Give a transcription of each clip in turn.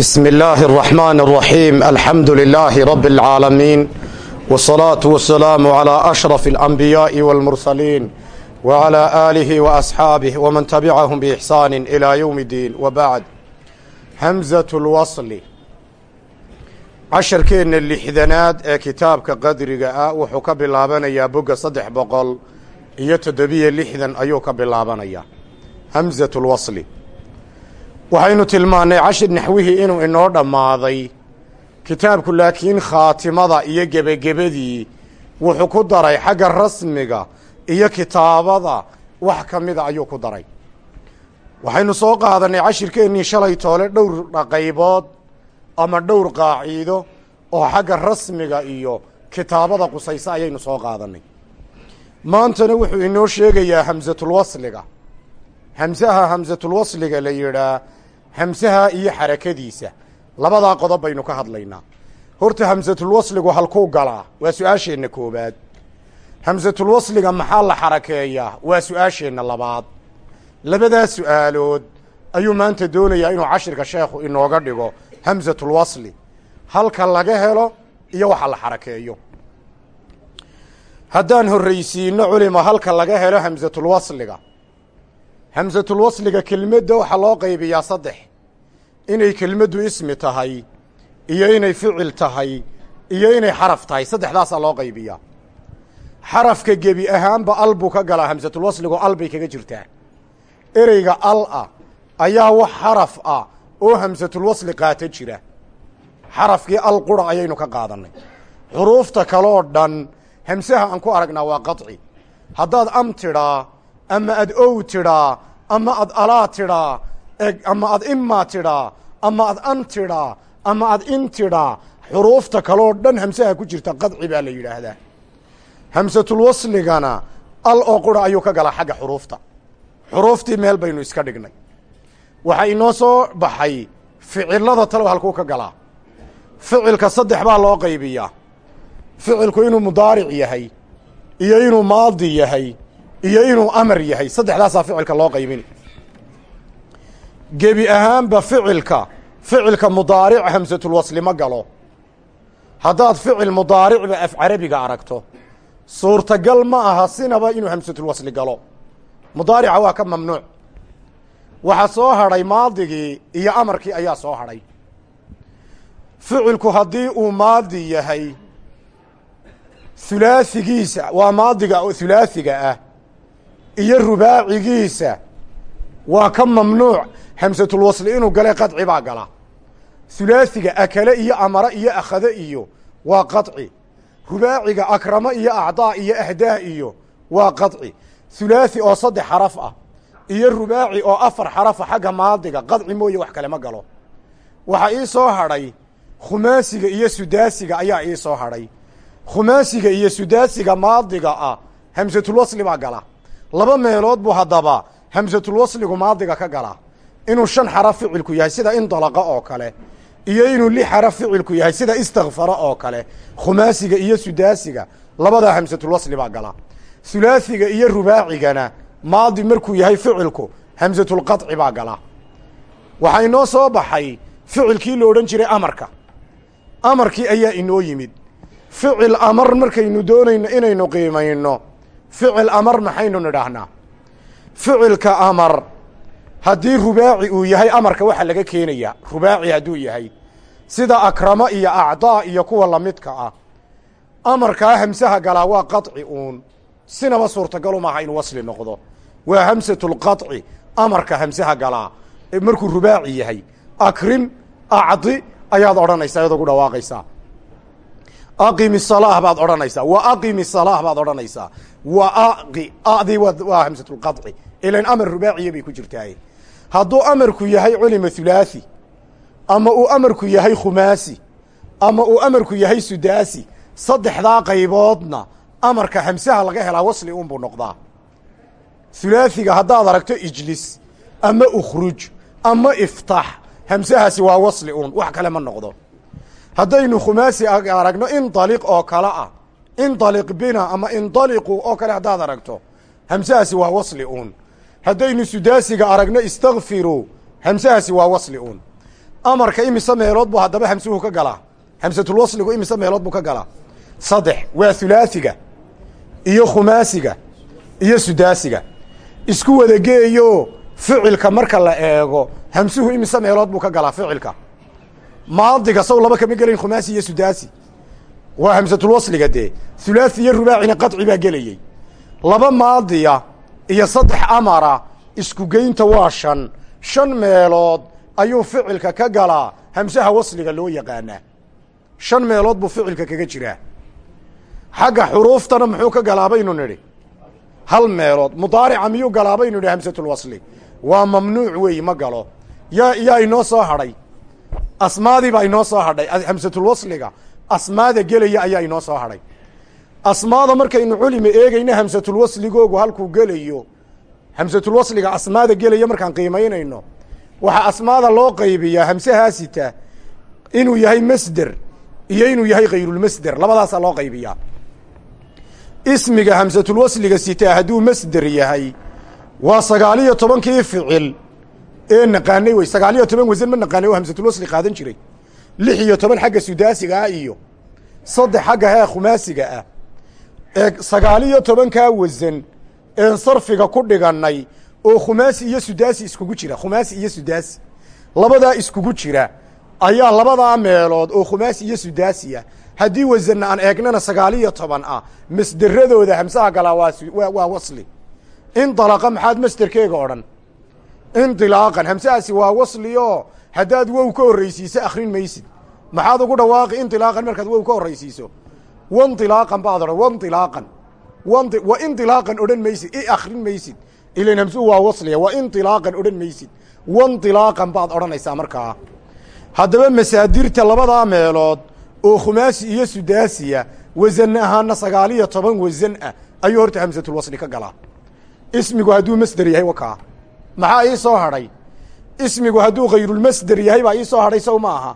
بسم الله الرحمن الرحيم الحمد لله رب العالمين والصلاة والسلام على أشرف الأنبياء والمرسلين وعلى آله وأصحابه ومن تبعهم بإحسان إلى يوم الدين وبعد همزة الوصل casharkeenna lixdanaad ee kitaabka qadriga ah wuxuu ka bilaabanayaa bogga saddex boqol iyo toddobiyo lixdan ayuu ka bilaabanayaa hamsatu lwasli waxaynu tilmaannay cashir naxwihii inuu inoo dhammaaday. Kitaabku laakiin khaatimada iyo gebagebadii wuxuu ku daray xagga rasmiga iyo kitaabada wax ka mida ayuu ku daray. Waxaynu soo qaadannay cashirkeennii shalay toole dhowr qaybood ama dhowr qaaciido oo xagga rasmiga iyo kitaabada qusaysa ayaynu soo qaadannay. Maantana wuxuu inoo sheegayaa hamsatulwasliga hamsaha hamsatulwasliga la yidhaa hamsaha iyo xarakadiisa. Labadaa qodob baynu ka hadlaynaa. Horta hamsatulwasligu halkuu galaa waa su'aasheenna koobaad hamsatulwasliga maxaa la xarakeeyaa? Waa su'aasheenna labaad. Labadaa su'aalood ayuu maanta doonayaa inuu cashirka sheekhu inooga dhigo hamsatulwasli halka laga helo iyo waxa la xarakeeyo. Haddaan horraysiino culima halka laga helo hamsatulwasliga hamsatulwasliga kelmadda waxaa loo qaybiyaa saddex. Inay kelmaddu ismi tahay iyo inay ficil tahay iyo inay xaraf tahay. Saddexdaasaa loo qaybiyaa. Xarafka gebi ahaanba al buu ka galaa hamsatulwasligu al bay kaga jirtaa. Ereyga al ah ayaa wax xaraf ah oo hamsatulwasli qaata jira. Xarafkii al qura ayaynu ka qaadannay. Xuruufta kaloo dhan hamsaha aan ku aragnaa waa qaطci haddaad am tidhaa ama ad ow tidhaa ama ad alaa tidhaa ama ad imaa tidhaa ama ad an tidhaa ama ad in tidhaa xuruufta kaloo dhan hamsaha ku jirta qaطci baa la yidhaahdaa hamsatulwasligana al oo qura ayuu ka galaa xagga xuruufta xuruuftii meel baynu iska dhignay waxaa inoo soo baxay ficilada talow halkuu ka galaa ficilka saddex baa loo qaybiyaa ficilku inuu mudaaric yahay iyo inuu maadi yahay iyo inuu amar yahay. Saddexdaasaa ficilka loo qaybini gebi ahaanba ficilka ficilka mudaaric hamsatulwasli ma galo. Haddaad ficil mudaaricba af carabiga aragto suurtagal ma aha sinaba inuu hamsatulwasli galo. Mudaarica waa ka mamnuuc. Waxaa soo hadhay maadigii iyo amarkii ayaa soo hadhay. Ficilku haddii uu maadi yahay hulaasigiisa waa maadiga oo ah iyo rubaacigiisa. Waa ka mamnuuc. Hamsatul hamsatulwasli inuu galay qadci baa gala. Hulaasiga akale iyo amara iyo akhade iyo waa qadci. Rubaaciga akrama iyo acdaa iyo ahdaa iyo waa qadci. Hulaasi oo saddex xaraf ah iyo rubaaci oo afar xarafa ah xagga maadiga qadci mooye wax kale ma galo. Waxaa ii soo hadhay khumaasiga iyo sudaasiga ayaa ii soo hadhay. Khumaasiga iyo sudaasiga maadiga ah hamsatulwasli baa gala laba meelood buu haddaba hamsatulwasligu maadiga ka gala. Inuu shan xaraf ficilku yahay sida indalaqa oo kale iyo inuu lix xaraf ficilku yahay sida istakfara oo kale khumaasiga iyo sudaasiga. Labadaa hamsatulwasli baa gala. Hulaasiga iyo rubaacigana maadi markuu yahay ficilku hamsatulqaطci baa gala. Waxaa inoo soo baxay ficilkii lo odhan jiray amarka. Amarkii ayaa inoo yimid. Ficil amar markaynu doonayno inaynu qiimayno ficil amar maxaynu nidhaahnaa. Ficilka amar haddii rubaaci uu yahay amarka waxaa laga keenayaa rubaaci hadduu yahay sida akrama iyo acdaa iyo kuwa lamidka ah amarkaa hamsaha galaa waa qaطci uun. Sinaba suurtagalu maaha inuu wasli noqdo. Waa hamsatulqaطci amarka hamsaha galaa. Markuu rubaaci yahay akrim acdi ayaad odhanaysaa iyadoo ku dhawaaqaysaa aqimi salaah baad odhanaysaa. Wa aqimi salaah baad odhanaysaa. Wa aqi adi waa hamsatulqaطci ilan amar rubaaciya bay ku jirtaaye hadduu amarku yahay culima hulaasi ama uu amarku yahay khumaasi ama uu amarku yahay sudaasi saddexdaa qayboodna amarka hamsaha laga helaa wasli un buu noqdaa. Hulaasiga haddaad aragto ijlis ama ukhruj ama iftax hamsahaasi waa wasli un wax kale ma noqdo haddaynu khumaasi aragno indaliq oo kale ah indaliq bina ama indaliqu oo kale haddaad aragto hamsahaasi waa wasli un haddaynu sudaasiga aragno istakfiruu hamsahaasi waa wasli un amarka imise meelood buu haddaba hamsuhu ka galaa hamsatulwasligu imise meelood buu ka galaa. Saddex waa hulaasiga iyo khumaasiga iyo sudaasiga. Isku wada geeyo ficilka marka la eego hamsuhu imise meelood buu ka galaa ficilka maadiga saw laba kama gelayn khumaasi iyo sudaasi. Waa hamsatulwasliga dee. Hulaasi iyo rubaacina qadci baa gelayey. Laba maadiya iyo saddex amara isku geynta waa shan. Shan meelood ayuu ficilka ka galaa. Hamsaha wasliga loo yaqaanaa. Shan meelood buu ficilka kaga jiraa. Xagga xuruuftana muxuu ka galaa baynu nidhi. Hal meelood. Mudaarica miyuu galaa baynu nidhi hamsatulwasli waa mamnuuc weey ma galo. Yaa yaa inoo soo hadhay asmaadii baa inoo soo hadhay. Hamsatulwasliga asmaada gelaya ayaa inoo soo hadhay. Asmaada markaynu culima eegayno hamsatulwasligoogu halkuu gelayo hamsatulwasliga asmaada gelaya markaan qiimaynayno waxaa asmaada loo qaybiyaa hamsahaasita inuu yahay masder iyo inuu yahay kayrulmasder labadaasaa loo qaybiyaa. Ismiga hamsatulwasliga sitaa hadduu masder yahay waa sagaaliyo tobankii ficil ee naqaanay wey sagaaliyo toban wasan ma naqaanay oo hamsatulwasli qaadan jiray. Lix iyo toban xagga sudaasiga ah iyo saddex xagga hee khumaasiga ah. Ee sagaaliyo tobankaa wasan een sarfiga ku dhigannay oo khumaasi iyo sudaasi iskugu jira. Khumaasi iyo sudaasi. Labadaa iskugu jira ayaa labadaa meelood oo khumaasi iyo sudaasiya haddii wasanna aan eegnana sagaaliyo toban ah masderadooda hamsaha galaa waa waa wasli. Indalaqa maxaad masderkeega odhan indilaaqan hamsahaasi waa wasli oo haddaad wow ka horraysiiso akrin maysid. Maxaad ugu dhawaaqi indilaaqan markaad wow ka horraysiiso. Wandilaaqan baad odhan wandilaaqan wandi wa indilaaqan odhan maysid i akrin maysid. Ilan hamsuhu waa wasliya wa indilaaqan odhan maysid. Wandilaaqan baad odhanaysaa markaa. Haddaba masaadirta labadaa meelood oo khumaasi iyo sudaasiya wasan ahaana sagaaliyo toban wasan ah ayuu horta hamsatulwasli ka galaa. Ismigu hadduu masder yahay wakaa maxaa ii soo hadhay ismigu hadduu kayrulmasder yahay baa ii soo hadhay sow ma aha.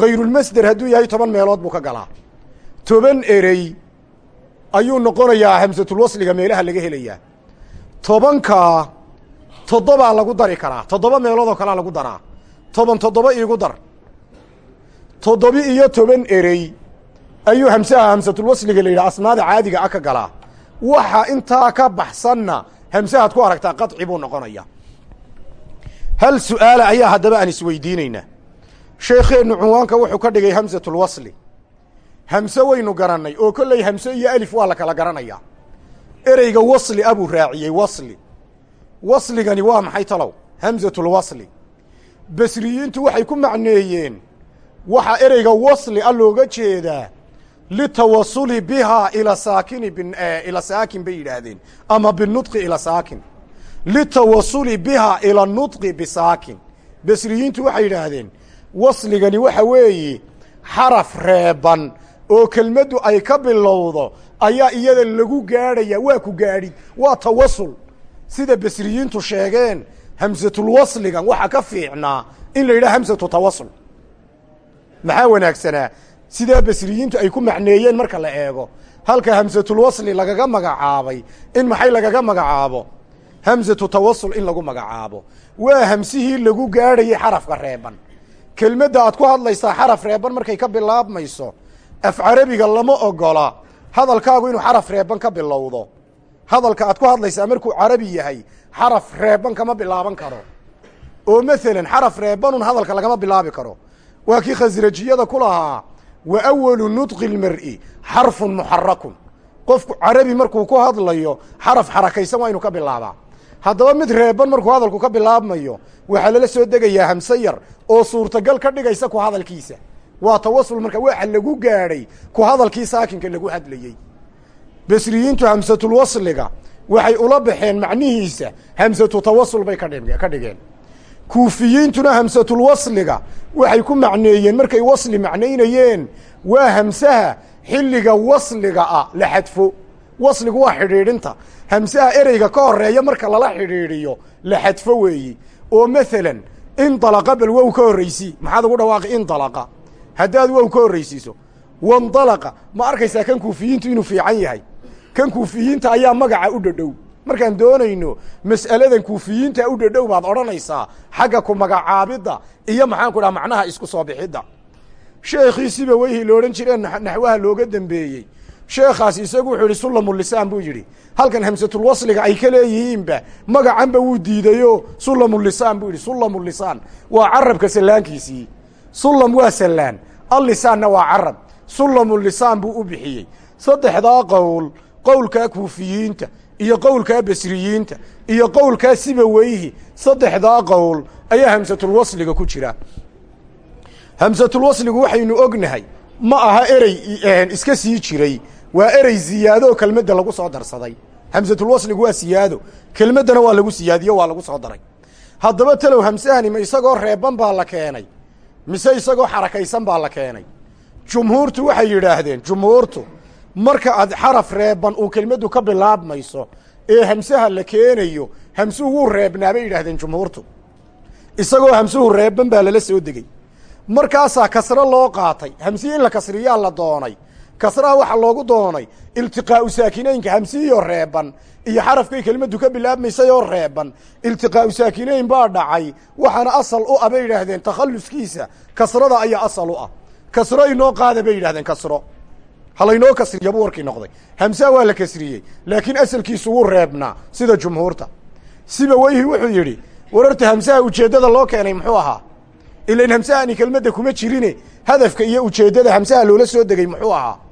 Kayrulmasder hadduu yahay toban meelood buu ka galaa. Toban erey ayuu noqonayaa hamsatulwasliga meelaha laga helayaa. Tobankaa toddobaa lagu dari karaa. Toddoba meelood oo kalea lagu daraa. Toban toddoba iigu dar. Toddobi iyo toban erey ayuu hamsaha hamsatulwasliga la yidhaha asmaada caadiga ah ka galaa. Waxa intaa ka baxsanna hamsahaad ku aragtaa qaطci buu noqonaya hal su'aala ayaa haddaba aan isweydiinaynaa sheekheennu cunwaanka wuxuu ka dhigay hamsatulwasli hamse waynu garannay oo kolley hamse iyo alif waa la kala garanayaa ereyga wasli abuu raaciyey wasli. Wasligani waa maxay talow? Hamsatulwasli basriyiintu waxay ku macneeyeen waxaa ereyga wasli a looga jeedaa litawasuli bihaa ila saakini ila saakin bay yidhaahdeen ama binudqi ila saakin litawasuli bihaa ila nudqi bisaakin basriyiintu waxay yidhaahdeen wasligani waxa weeye xaraf reeban oo kelmaddu ay ka bilowdo ayaa iyada lagu gaadhaya waa ku gaadhid waa tawasul sida basriyiintu sheegeen hamsatulwasligan waxaa ka fiicnaa in la yidhaha hamsatu tawasul maxaa wanaagsanaa? Sidaa basriyiintu ay ku macneeyeen marka la eego halka hamsatulwasli lagaga magacaabay in maxay lagaga magacaabo hamsatu tawasul in lagu magacaabo. Waa hamsihii lagu gaadhayay xarafka reeban. Kelmadda aad ku hadlaysaa xaraf reeban markay ka bilaabmayso af carabiga lama ogola. Hadalkaagu inuu xaraf reeban ka bilowdo. Hadalka aad ku hadlaysaa markuu carabi yahay xaraf reeban kama bilaaban karo. Oo maalan xaraf reebanun hadalka lagama bilaabi karo. Waa kii khasrajiyada ku lahaa wa awalu nudqi اlmar'i xarfun muxarakun qofku carabi markuu ku hadlayo xaraf xarakaysan waa inu ka bilaabaa haddaba mid reeban markuu hadalku ka bilaabmayo waxaa lala soo degayaa hamse yar oo suurtagal ka dhigaysa ku hadalkiisa. Waa tawasul marka waxa lagu gaadhay ku hadalkii saakinka lagu hadlayey basriyiintu hamsatulwasliga waxay ula baxeen macnihiisa hamsatu tawasul bay ka dhigeen. Kuufiyiintuna hamsatulwasliga waxay ku macneeyeen markay wasli macnaynayeen waa hamsaha xilliga wasliga ah la xadfo. Wasligu waa xidhiidhinta hamsaha ereyga ka horreeya marka lala xidhiidhiyo la xadfo weeyi. Oo maalan indalaqa bal wow ka horraysii maxaad ugu dhawaaqi indalaqa haddaad wow ka horraysiiso wandalaqa ma arkaysaa kan kuufiyiintu inuu fiican yahay. Kan kuufiyiinta ayaa magaca u dhadhow. Markaan doonayno mas'aladan kuufiyiinta u dhadhow baad odhanaysaa xagga ku magacaabidda iyo maxaan ku dhaha macnaha isku soo bixidda. Sheekhii siba weyhi lo odhan jireen naxwaha looga dembeeyey sheekhaas isagu wuxuu yidhi sulamulisaan buu yidhi. Halkan hamsatulwasliga ay ka leeyihiinba magacanba wuu diidayo sulamulisaan buu yidhi. Sulamulisaan waa carabka sallaankiisii. Sulam waa sallaan allisaanna waa carab. Sulamulisaan buu u bixiyey. Saddexdaa qowl qowlkaa kuufiyiinta iyo qowlkaa basriyiinta iyo qowlkaa siba weyhi saddexdaa qowl ayaa hamsatulwasliga ku jira. Hamsatulwasligu waxaynu ognahay ma aha erey iska sii jiray waa erey ziyaado kelmadda lagu soo darsaday. Hamsatulwasligu waa siyaado. Kelmaddana waa lagu siyaadiyo waa lagu soo daray. Haddaba talow hamsahani ma isagoo reeban baa la keenay? Mise isagoo xarakaysan baa la keenay? Jumhuurtu waxay yidhaahdeen jumhuurtu marka aad xaraf reeban uu kelmaddu ka bilaabmayso ee hamsaha la keenayo hamsuhu wuu reebnaa bay yidhaahdeen jumhuurtu. Isagoo hamsuhu reeban baa lala soo degey markaasaa kasro loo qaatay hamsihi in la kasriyaa la doonay kasraha waxaa loogu doonay iltiqaa'u saakinaynka hamsihiyoo reeban iyo xarafkay kelimaddu ka bilaabmaysay oo reeban. Iltiqaa'u saakinayn baa dhacay. Waxaana asal u ah bay yidhaahdeen takhalluskiisa kasrada ayaa asal u ah. Kasro inoo qaada bay yidhahdeen kasro. Halaynoo kasriya buu warkii noqday. Hamsaha waa la kasriyey laakiin asalkiisu wuu reebnaa sida jumhuurta. Siba weyhi wuxuu yidhi wararta hamsaha ujeeddada loo keenay muxuu ahaa? Ilan hamsahani kelmadda kuma jirine. Hadafka iyo ujeeddada hamsaha loola soo degay muxuu ahaa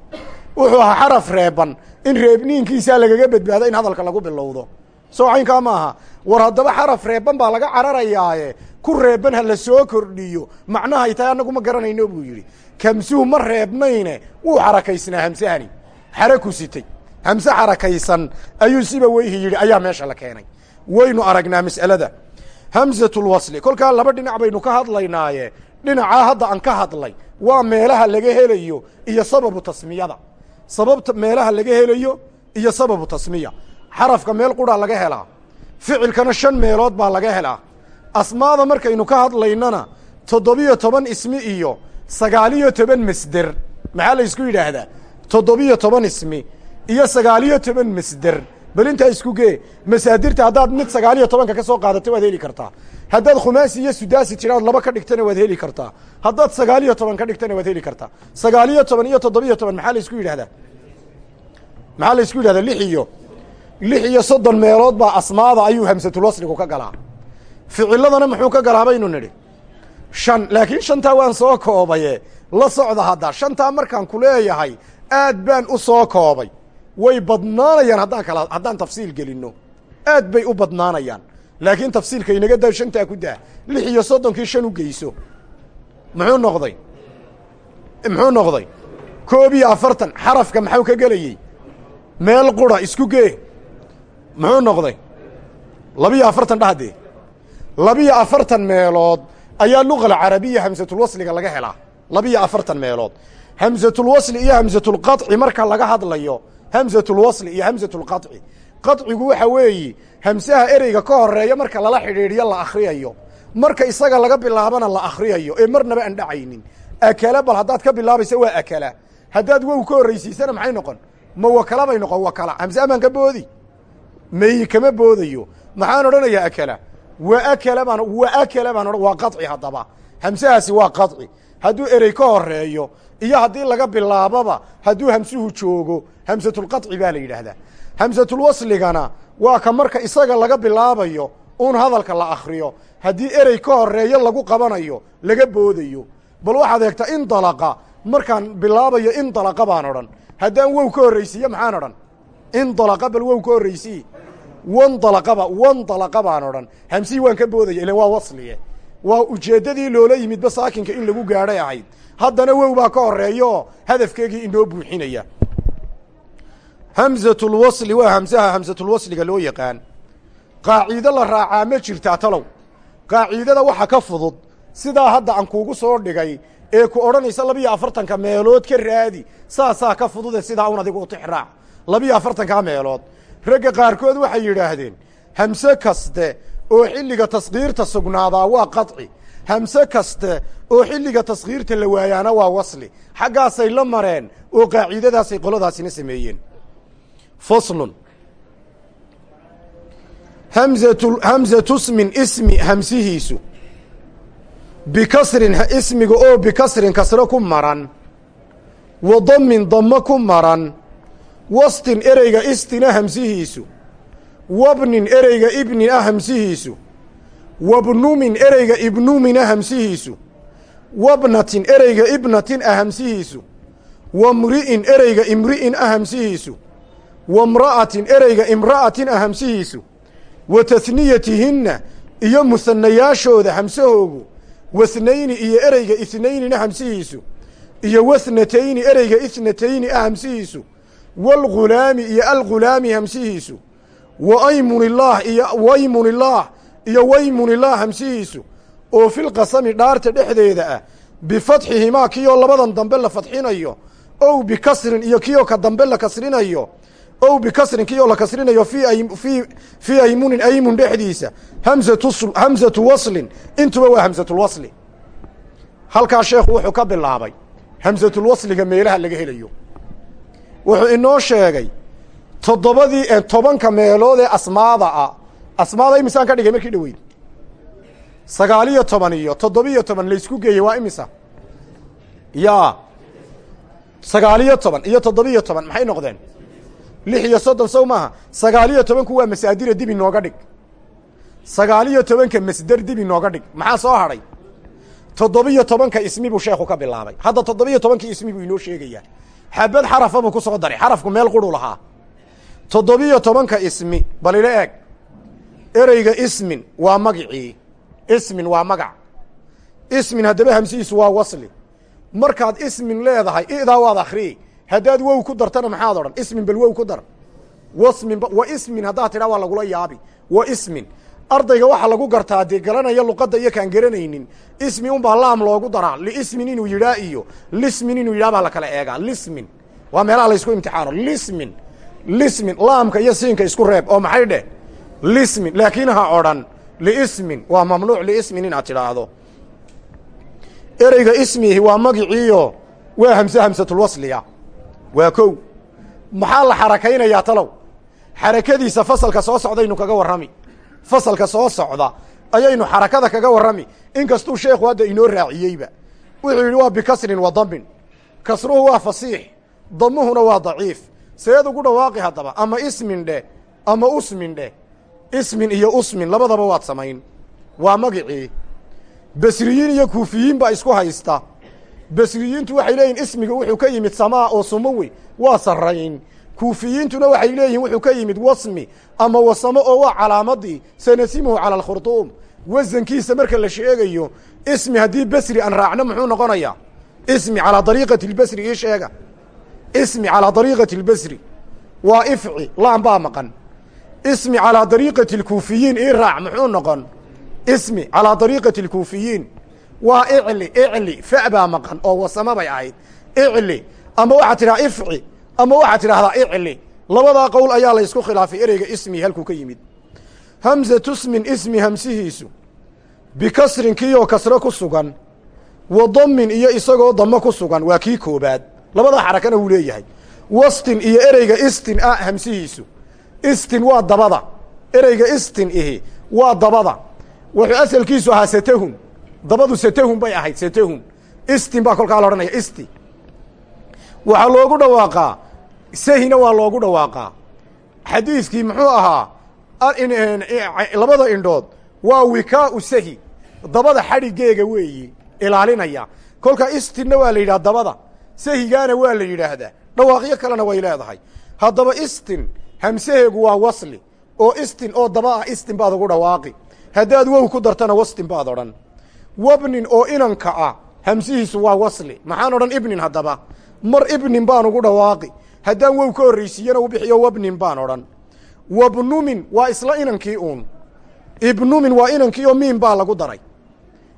wuxuu ahaa xaraf reeban. In reebniinkiisaa lagaga badbaado in hadalka lagu bilowdo. Soo ma aha. War haddaba xaraf reeban baa laga cararayaaye. Ku reeban ha la soo kordhiyo. Macnahay tahay annagu ma garanayno buu yidhi. Kamsuhu ma reebnayne. Wuu xarakaysnaa hamsahani. Xaraku sitay. Hamse xarakaysan. Ayuu siba weyhi yidhi ayaa meesha la keenay. Waynu aragnaa mas'alada. Hamsatulwasli kolkaa laba dhinac baynu ka hadlaynaaye. Dhinacaa hadda aan ka hadlay. Waa meelaha laga helayo iyo sababu tasmiyada sababta meelaha laga helayo iyo sababu tasmiya. Xarafka meel qura laga helaa ficilkana shan meelood baa laga helaa. Asmaada markaynu ka hadlaynana toddobiyo toban ismi iyo sagaaliyo toban masder maxaa la ysku yidhaahdaa? Toddobiyo toban ismi iyo sagaaliyo toban masder bal isku gee masaadirta haddaad mid sagaaliyo tobanka ka soo qaadato waad heli kartaa. Haddaad khumaasi iyo sudaasi tiraad laba ka dhigtana waad heli kartaa. Haddaad sagaaliyo toban ka dhigtana waad heli kartaa. Sagaaliyo toban iyo toddobiyo toban maxaa la isku yidhahdaa? Maxaa la isku yidhahdaa? Lix iyo lix iyo soddon meelood baa asmaada ayuu hamsatulwasligu ka galaa. Ficiladana muxuu ka galaa baynu nidhi. Shan laakiin shantaa waan soo koobaye la socda hadda. Shantaa markaan ku leeyahay aad baan u soo koobay way badnaanayaan haddaan kala haddaan tafsiil gelinno aad bay u badnaanayaan. Laakiin tafsiilka inaga daa shantaa ku daa. Lix iyo soddonkii shan u geyso. Muxuu noqday? Muxuu noqday? Koob iyo afartan xarafka maxuu ka gelayey? Meel qura isku gee. Muxuu noqday? Labiyo afartan dhahdee labiyo afartan meelood ayaa luqa alcarabiya hamsatulwasliga laga helaa. Labiyo afartan meelood. Hamsatulwasli iyo hamsatulqaطci marka laga hadlayo hamsatu lwasli iyo hamsatu lqaci qadcigu waxa weeye hamsaha ereyga ka horreeya marka lala xidhiidhiyo la akhriyayo. Marka isaga laga bilaabana la akhriyayo ee marnaba aan dhacaynin. Akala bal haddaad ka bilaabaysa waa akala. Haddaad wow ka horraysiisana maxay noqon? Ma wakala bay noqon wakala. Hamse amaan ka boodi? May kama boodayo. Maxaan odhanayaa akala? Waakala baan waakala baan waa qaci haddaba. Hamsahaasi waa qaci hadduu erey ka horeeyo iyo haddii laga bilaababa hadduu hamsuhu joogo hamsatulqaطci baa la yidhaahdaa. Hamsatulwasligana waa ka marka isaga laga bilaabayo un hadalka la akriyo haddii erey ka horeeyo lagu qabanayo laga boodayo. Bal waxaad eegtaa indalaqa markaan bilaabayo indalaqa baan odhan. Haddaan wow ka horraysiiyo maxaan odhan? Indalaqa bal wow ka horraysiyi wandalaqaba wandalaqa baan odhan. Hamsihii waan ka boodaya ilan waa wasliye waa ujeeddadii loola yimidba saakinka in lagu gaadhay ahayd. Haddana wow baa ka horeeyaoo hadafkeegii inoo buuxinaya. Hamsatulwasli waa hamsaha hamsatulwasliga loo yaqaan. Qaaciido la raacaa ma jirtaa talow. Qaaciidada waxa ka fudud sidaa hadda aan kuugu soo dhigay ee ku odhanaysa labiyo afartanka meelood ka raadi saasaa ka fudude sidaa un adigu utixraac labiyo afartankaa meelood. Ragga qaarkood waxay yidhaahdeen hamse kaste oo xilliga taskhiirta sugnaadaa waa qaطci hamse kaste oo xilliga taskhiirta la waayaana waa wasli. Xaggaasay la mareen oo qaaciidadaasay qoladaasina sameeyeen. Faslun hamzatu hamzatu smin ismi hamsihiisu. Bikasrin ismiga oo bikasrin kasro ku maran. Wa damin damo ku maran. Wastin ereyga istina hamsihiisu wabnin ereyga ibnin ah hamsihiisu wabnumin ereyga ibnumina hamsihiisu wabnatin ereyga ibnatin ah hamsihiisu wamri'in ereyga imri'in ah hamsihiisu wamra'atin ereyga imra'atin ah hamsihiisu wa tahniyatihinna iyo muhanayaashooda hamsahoogu wasnayni iyo ereyga isnaynina hamsihiisu iyo wasnatayni ereyga isnatayni hamsihiisu waalghulaami iyo alghulaami hamsihiisu wa aymunillaah iyo waymunillaah iyo waymunillaah hamsihiisu oo filqasami dhaarta dhexdeeda ah bifatxihimaa kiyoo labadan dambe la fadxinayo ow bikasrin iyo kiyoo ka dambe la kasrinayo ow bikasrin kiyoo la kasrinayo fii fii aymunin aymun dhexdiisa hamzatu hamzatu waslin intuba waa hamzatulwasli halkaa sheekhu wuxuu ka bilaabay hamzatulwasliga meelaha laga helayo wuxuu inoo sheegay toddobadii tobanka meelood ee asmaada ah. Asmaada imisaan ka dhigay markii dhoweyd. Sagaaliyo toban iyo toddobiyo toban laysku geeyey waa imisa ya. Sagaaliyo toban iyo toddobiyo toban maxay noqdeen? Lix iyo soddon sow maaha. Sagaaliyo tobanku waa masaadira dib inooga dhig. Sagaaliyo tobanka masder dib inooga dhig. Maxaa soo hadhay toddobiyo tobanka ismi buu sheekhu ka bilaabay. Hadda toddobiyo tobankii ismi buu inoo sheegayaa. Xabad xarafa buu ku soo daray. Xarafku meel quru lahaa toddobiyo tobanka ismi bal ila eeg. Ereyga ismin waa magicii ismin waa magac. Ismin haddaba hamsihiisu waa wasli. Markaad ismin leedahay idaa waad akrii haddaad wow ku dartana maxaad odhan? Ismin bal wow ku dar. Wasmin wa ismin haddaad tidhaa waa lagula yaabi. Wa ismin. Ardayga waxaa lagu gartaa dee garanaya luqadda iyo kaan garanaynin. Ismi unbaa laam loogu daraa. Liismin inuu yidhaa iyo. Lismin inuu yidhaha baa la kala eegaa. Lismin. Waa meelaha laysku imtixaano. Lismin lismin laamka iyo siinka isku reeb oo maxay dheh? Lismin laakiin ha odhan liismin waa mamnuuc liismin inaad tidhaahdo. Ereyga ismihi waa magiciiyo waa hamse hamsatulwasliya waa kow. Maxaa la xarakaynayaa talow? Xarakadiisa fasalka soo socdaynu kaga warrami. Fasalka soo socda ayaynu xarakada kaga warrami. Inkastuu sheekhu hadda inoo raaciyeyba. Wuxuu yidhi waa bikasrin wa damin. Kasruhu waa fasiix. Damuhuna waa daciif seed ugu dhawaaqi haddaba ama ismin dheh ama usmin dheh ismin iyo usmin labadaba waad samayn. Waa magicii. Basriyiin iyo kuufiyiin baa isku haysta. Basriyiintu waxay leeyihiin ismiga wuxuu ka yimid samaa oo sumowi waa sarrayn. Kuufiyiintuna waxay leeyihiin wuxuu ka yimid wasmi ama wasamo oo waa calaamadii sanasimuhu cala alkhurtuum wasankiisa marka la sheegayo ismi haddii besri aan raacno muxuu noqonayaa? Ismi calaa dariiqati اlbesri ii sheega ismi calaa dariiqati اlbesri waa ifci laan baa maqan ismi calaa dariiqati اlkuufiyiin ii raac muxuu noqon ismi calaa dariiqati اlkuufiyiin waa icli icli fa baa maqan oo wasamo bay ahayd icli ama waxaad tidhaha ifci ama waxaad tidhaahdaa icli labadaa qowl ayaa la ysku khilaafay ereyga ismi halkuu ka yimid hamzatu smin ismi hamsihiisu bikasrin kiioo kasro ku sugan wa damin iyo isagoo damo ku sugan waa kii koobaad labadaa xarakana wuu leeyahay. Wastin iyo ereyga istin ah hamsihiisu. Istin waa dabada. Ereyga istin ihi waa dabada. Wuxuu asalkiisu ahaa satahun dabadu satahun bay ahayd satahun istin baa kolkaa la odhanaya isti. Waxaa loogu dhawaaqaa sahina waa loogu dhawaaqaa. Xadiiskii muxuu ahaa labada indhood waa wikaau sahi dabada xadhigeega weeyi ilaalinaya. Kolka istinna waa la yidhaha dabada sahigaana waa la yidhaahdaa. Dhawaaqyo kalena way leedahay. Haddaba istin hamsaheegu waa wasli oo istin oo daba ah istin baad ugu dhawaaqi. Haddaad wow ku dartana wastin baad odhan. Wabnin oo inanka ah hamsihiisu waa wasli. Maxaan odhan ibnin haddaba? Mar ibnin baan ugu dhawaaqi. Haddaan wow ka horraysiiyana u bixiyo wabnin baan odhan. Wabnumin waa isla inankii uun. Ibnumin waa inankii oo miim baa lagu daray.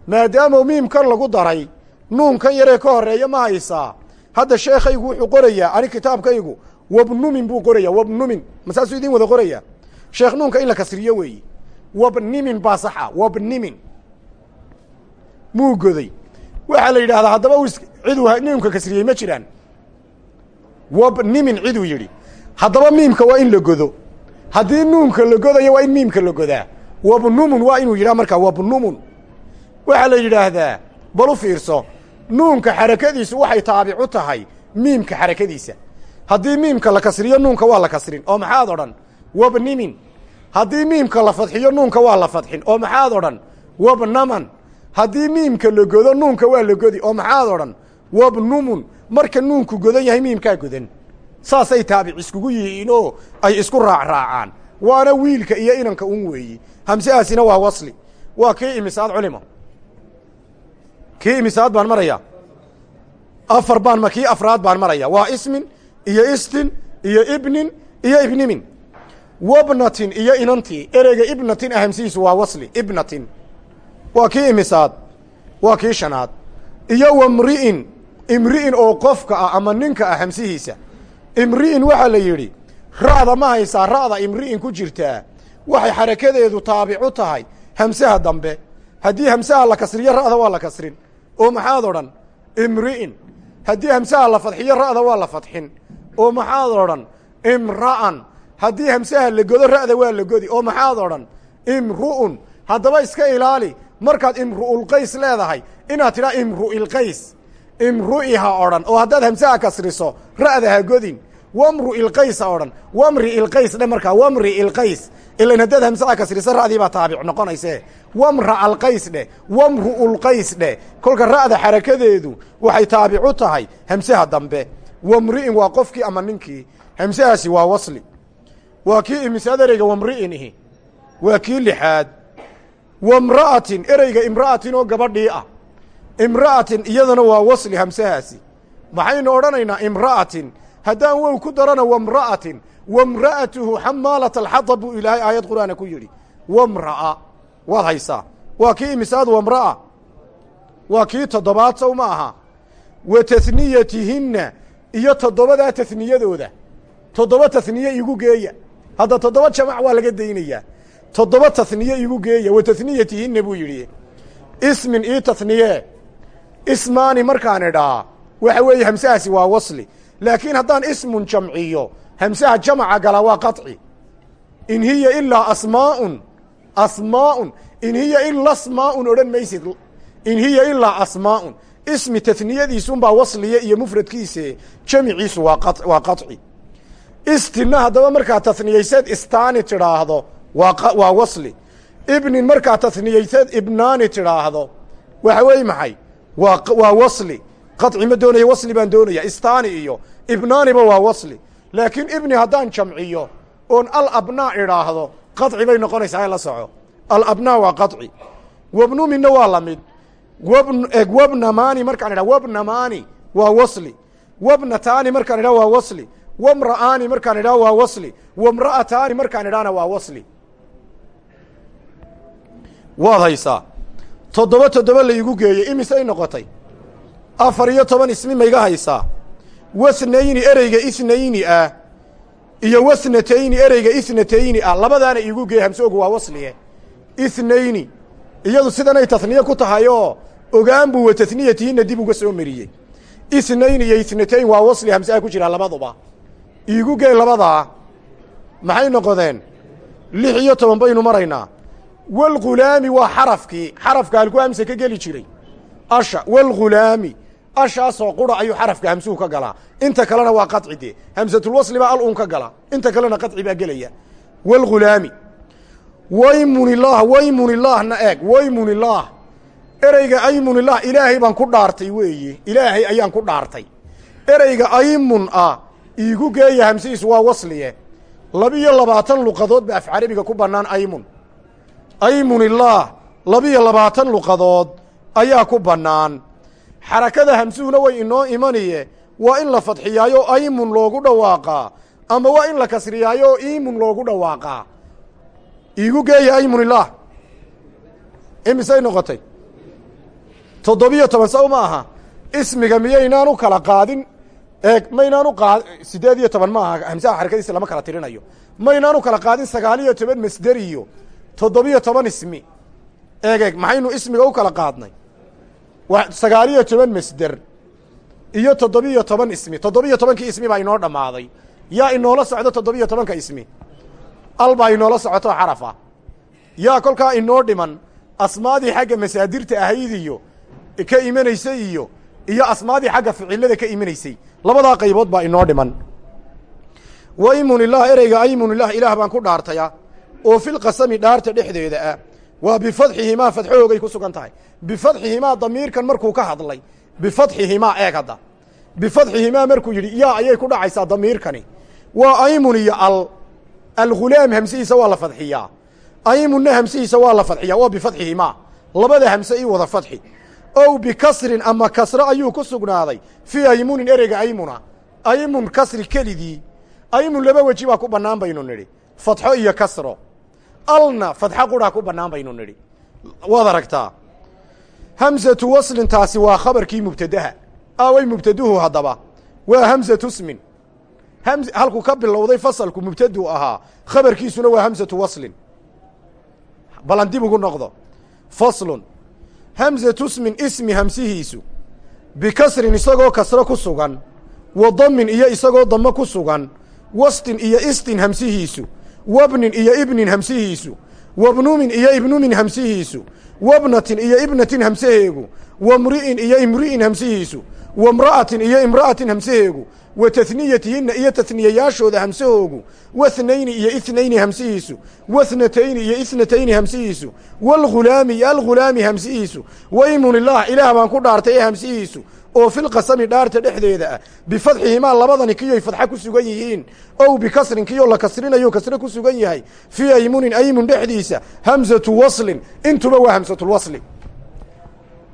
Maadaama miimkan lagu daray nuunkan yaree ka horreeya ma haysaa hadda sheekhaygu wuxuu qorayaa ani kitaabkaygu wabnumin buu qorayaa wabnumin masaasuu idin wada qorayaa? Sheekh nuunka in la kasriyo weeyi. Wabnimin baa saxa wabnimin muu goday. Waxaa la yidhaahdaa haddaba ciduu nuunka kasriyey ma jiraan. Wabnimin ciduu yidhi. Haddaba miimka waa in la godo. Haddii nuunka la godayo waa in miimka la godaa. Wabnumun waa inuu yidhaha markaa wabnumun waxaa la yidhaahdaa bal u fiirso nuunka xarakadiisu waxay taabicu tahay miimka xarakadiisa. Haddii miimka la kasriyo nuunka waa la kasrin. Oo maxaad odhan? Wabnimin. Haddii miimka la fadxiyo nuunka waa la fadxin. Oo maxaad odhan? Wabnaman. Haddii miimka la godo nuunka waa la godi. Oo maxaad odhan? Wabnumun. Marka nuunku godan yahay miimkaa godan. Saasay taabic iskugu yihiin oo ay isku raacraacaan waana wiilka iyo inanka un weeyi. Hamsahaasina waa wasli. Waa kii imisaad culimo kii imisaad baan maraya? Afar baan ma kii afraad baan maraya? Waa ismin iyo istin iyo ibnin iyo ibnimin. Wabnatin iyo inantii ereyga ibnatin ahamsihiisu waa wasli ibnatin. Waa kii imisaad waa kii shanaad. Iyo wamri'in imri'in oo qofka ah ama ninka ah hamsihiisa imri'in waxaa la yidhi ra'da ma haysaa ra'da imri'in ku jirtaa. Waxay xarakadeedu taabicu tahay hamsaha dambe. Haddii hamsaha la kasriyo ra'da waa la kasrin oo maxaad odhan imri'in. Haddii hamsaha la fadxiyo ra'da waa la fadxin. Oo maxaad odhan imra'an. Haddii hamsaha la godo ra'da waa la godi. Oo maxaad odhan imru'un. Haddaba iska ilaali markaad imru'ulqays leedahay inaad tidhaa imru'ilqays imru'iha odhan. Oo haddaad hamsaha kasriso ra'da ha godin wamru ilqays ha odhan wamri ilqays dhe markaa wamri ilqays. Ilan haddaad hamsaha kasriso ra'dii baa taabic noqonayse. Wamra alqays dheh wamru'ulqays dheh kolka ra'da xarakadeedu waxay taabicu tahay hamsaha dambe. Wamri'in waa qofkii ama ninkii hamsahaasi waa wasli. Waa kii imisaad ereyga wamri'in ihi. Waa kii lixaad. Wamra'atin ereyga imra'atin oo gabadhii ah. Imra'atin iyadana waa wasli hamsahaasi. Maxaynu odhanaynaa imra'atin haddaan wow ku darana wamra'atin. Wamra'atuhu xamaalat alxatab buu ilaahay aayad qur'aana ku yidhi. Wamra'a. Waad haysaa waa kii imisaad wamra'a? Waa kii toddobaad sow ma aha? Wa tahniyatihinna iyo toddobadaa tahniyadooda toddoba tahniye igu geeya. Hadda toddoba jamac waa laga daynayaa toddoba tahniye igu geeya. Wa tahniyatihinna buu yidhi. Ismin ii tahniye ismaani markaan idhaa. Waxa weeye hamsahaasi waa wasli laakiin haddaan ismun jamciyo hamsaha jamaca gala waa qaطci in hiya ilaa asmaa'un asmaa'un. In hiya ila asmaa'un odhan maysid. In hiya ilaa asmaa'un. Ismi tahniyadiisunbaa wasliya iyo mufradkiise jamiciisu waa waa qaطci istinna haddaba markaa tahniyayseed istaani tidhaahdo waa wasli. Ibnin markaa tahniyayseed ibnaani tidhaahdo waxa weeye maxay? Waa waa wasli qaci ma doonaya wasli baan doonaya istani iyo ibnaaniba waa wasli. Laakiin ibni haddaan jamciyo oon alabnaa idhaahdo qaci bay noqonaysaa in la soco. Alabnaa waa qaci wabnuminna waa la wabnamaani markaan idha wabnamaani waa wasli. Wabnataani markaan idha waa wasli. Wamra'aani markaan idhaa waa wasli. Wamra'ataani markaan idhaana waa wasli. Waad haysaa. Toddoba toddoba la iigu imisay noqotay? Afar iyo toban ismi mayga haysaa wasnayni ereyga isnayni ah iyo wasnatayni ereyga isnatayni ah. Labadaana iigu geey hamsoogu waa wasliye isnayni iyadu sidanay tahniye ku tahay oo ogaan buu wa dib uga soo mariyey. Isnayni iyo isnatayn waa wasli hamsaha ku jiraa labaduba. Iigu gee labadaa maxay noqodeen? Lix iyo toban baynu maraynaa walghulaami waa xarafkii xarafka halku hamse ka geli jiray. Asha walghulaami ashaasoo qura ayuu xarafka hamsuhu ka galaa. Inta kalena waa qaطci dee. Hamsatulwasli baa al un ka gala. Inta kalena qaطci baa gelaya. Walghulaami waymunilaah waymunilaahna eeg. Waymunilaah ereyga aymunilaah ilaahay baan ku dhaartay weeye ilaahay ayaan ku dhaartay. Ereyga aymun ah iigu geeya hamsihiisu waa wasliye. Labiyo labaatan luqadood ba af carabiga ku bannaan aymun. Aymunilaah labiyo labaatan luqadood ayaa ku bannaan xarakada hamsuhuna way inoo imaniye. Waa in la fadxiyaayo aymun loogu dhawaaqaa ama waa in la kasriyaayo iimun loogu dhawaaqaa iigu geeya aymunilaah imisay noqotay? Toddobiyo toban saw ma aha. Ismiga miyaynaan u kala qaadin. Eeg maynaan u qaad siddeed iyo toban ma aha. Hamsaha xarakadiisa lama kala tirinayo. Maynaan u kala qaadin sagaal iyo toban masder iyo toddobiyo toban ismi. Eeg eeg maxaynu ismiga u kala qaadnay sagaaliyo toban masder iyo toddobiyo toban ismi. Toddobiyo tobankii ismi baa inoo dhammaaday. Yaa inoola socdo toddobiyo tobanka ismi. Al baa inoola socoto xaraf ah yaa kolkaa inoo dhiman asmaadii xagga masaadirta ahayd iyo ka imanaysay iyo iyo asmaadii xagga ficilada ka imanaysay. Labadaa qaybood baa inoo dhiman. Wa imunilah ereyga aymunilah ilaah baan ku dhaartaya oo filqasami dhaarta dhexdeeda ah waa bifadxihimaa fadxoogay ku sugan tahay. Bifadxihimaa damiirkan markuu ka hadlay bifadxihimaa eeg hadda. Bifadxihimaa markuu yidhi yaa ayay ku dhacaysaa damiirkani. Waa aymun iyo al algulaam hamsihiisa waa la fadxiyaa aymunna hamsihiisa waa la fadxiyaa waa bifadxihimaa labada hamse ii wada fadxi ow bikasrin ama kasro ayuu ku sugnaaday. Fii aymunin ereyga aymuna. Aymun kasri keligii aymun laba weji baa ku bannaan baynu nidhi. Fadxo iyo kasro alna fadxo quraa ku bannaan baynu nidhi. Waad aragtaa? Hamsatu waslin taasi waa khabarkii mubtadaha. Aaway mubtaduhu haddaba. Waa hamsatu smin ham halkuu ka bilowday fasalku mubtaduu ahaa khabarkiisuna waa hamsatu waslin. Balan dib ugu noqdo. Faslun. Hamsatu smin ismi hamsihiisu. Bikasrin isagoo kasro ku sugan. Wa damin iyo isagoo damo ku sugan. Wastin iyo istin hamsihiisu wabnin iyo ibnin hamsihiisu wabnumin iyo ibnumin hamsihiisu wabnatin iyo ibnatin hamsaheegu wamri'in iyo imri'in hamsihiisu wamra'atin iyo imra'atin hamsaheegu wa tahniyatihinna iyo tahniyayaashooda hamsahoogu wathnayni iyo ithnayni hamsihiisu wathnatayni iyo ithnatayni hamsihiisu waalghulaami iyo alghulaami hamsihiisu wa imunillaah ilaah baan ku dhaartay ee hamsihiisu oo filqasami dhaarta dhexdeeda ah bifadxihimaa labadani kiyoy fadxa ku sugan yihiin ow bikasrin kiyoo la kasrinayo kasre ku sugan yahay fii aymunin aymun dhexdiisa hamsatu waslin intuba waa hamsatulwasli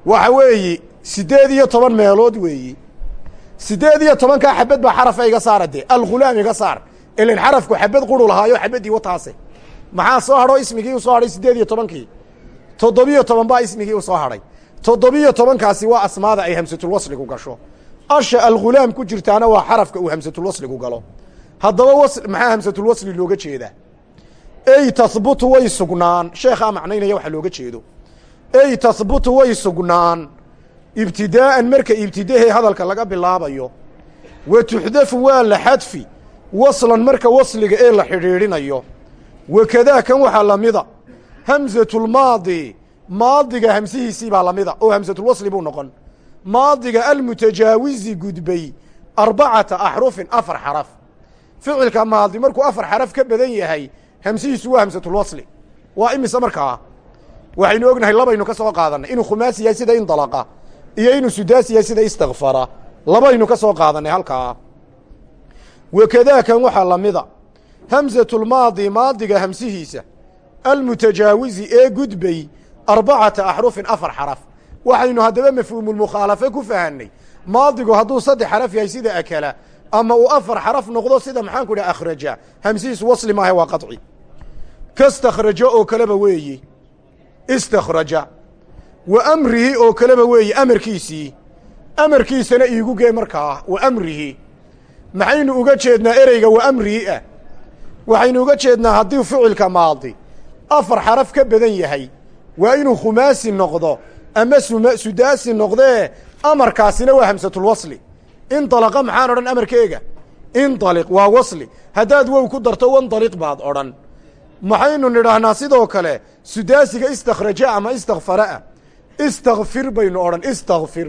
waxa weeyi siddeed iyo toban meelood weeyi. Siddeed iyo tobankaa xabad baa xarafa iga saara dee alghulaam iga saar. Ilan xarafku xabad quru lahaayo xabaddii wataase maxaa soo hadho ismigii u soo hadhay siddeed iyo tobankii? Toddobiyo toban baa ismigii u soo toddobiyo tobankaasi waa asmaada ay hamsatulwasligu gasho. Asha alghulaam ku jirtaana waa xarafka uu hamsatulwasligu galo. Haddaba was maxaa hamsatulwasli looga jeedaa? Ey tahbutu way sugnaan. Sheekhaa macnaynaya waxa looga jeedo. Ey tahbutu way sugnaan. Ibtidaa'an marka ibtidahee hadalka laga bilaabayo wa tuxdafu waa la xadfi waslan marka wasliga ee la xidhiidhinayo. Wakadaa kan waxaa lamida hamsatulmaadi maadiga hamsihiisii baa lamida oo hamsatulwasli buu noqon. Maadiga almutajaawizi gudbay arbacata axrufin afar xaraf. Ficilka maadi markuu afar xaraf ka badan yahay hamsihiisu waa hamsatulwasli waa imise markaa waxaynu ognahay labaynu ka soo qaadanay inuu khumaasi yahay sida indalaqa iyo inuu sudaasi yahay sida istakfara labaynu ka soo qaadanay halkaa. Wakadaakan waxaa lamida hamsatulmaadi maadiga hamsihiisa almutajaawizi ee gudbay arbacata axrufin afar xaraf waxaynu haddaba mafhuumulmukhaalafe ku fahanay maadigu hadduu saddex xaraf yahay sida akala ama uu afar xaraf noqdo sida maxaanku idhaha akhraja hamsihiisu wasli maaha waa qaطci kastakhrajo oo kaleba weeyi istakhraja wa amrihi oo kaleba weeyi amarkiisii amarkiisana iigu gee markaa wa amrihi maxaynu uga jeednaa ereyga wa amrihi ah waxaynu uga jeednaa haddii ficilka maadi afar xaraf ka badan yahay waa inuu khumaasi noqdo ama sudaasi noqdee amarkaasina waa hamsatulwasli indalaqa maxaan odhan amarkeega? Indaliq waa wasli. Haddaad wow ku darto wandaliq baad odhan. Maxaynu nidhaahnaa sidoo kale sudaasiga istakhraja ama istakfara'a? Istakfir baynu odhan istakfir.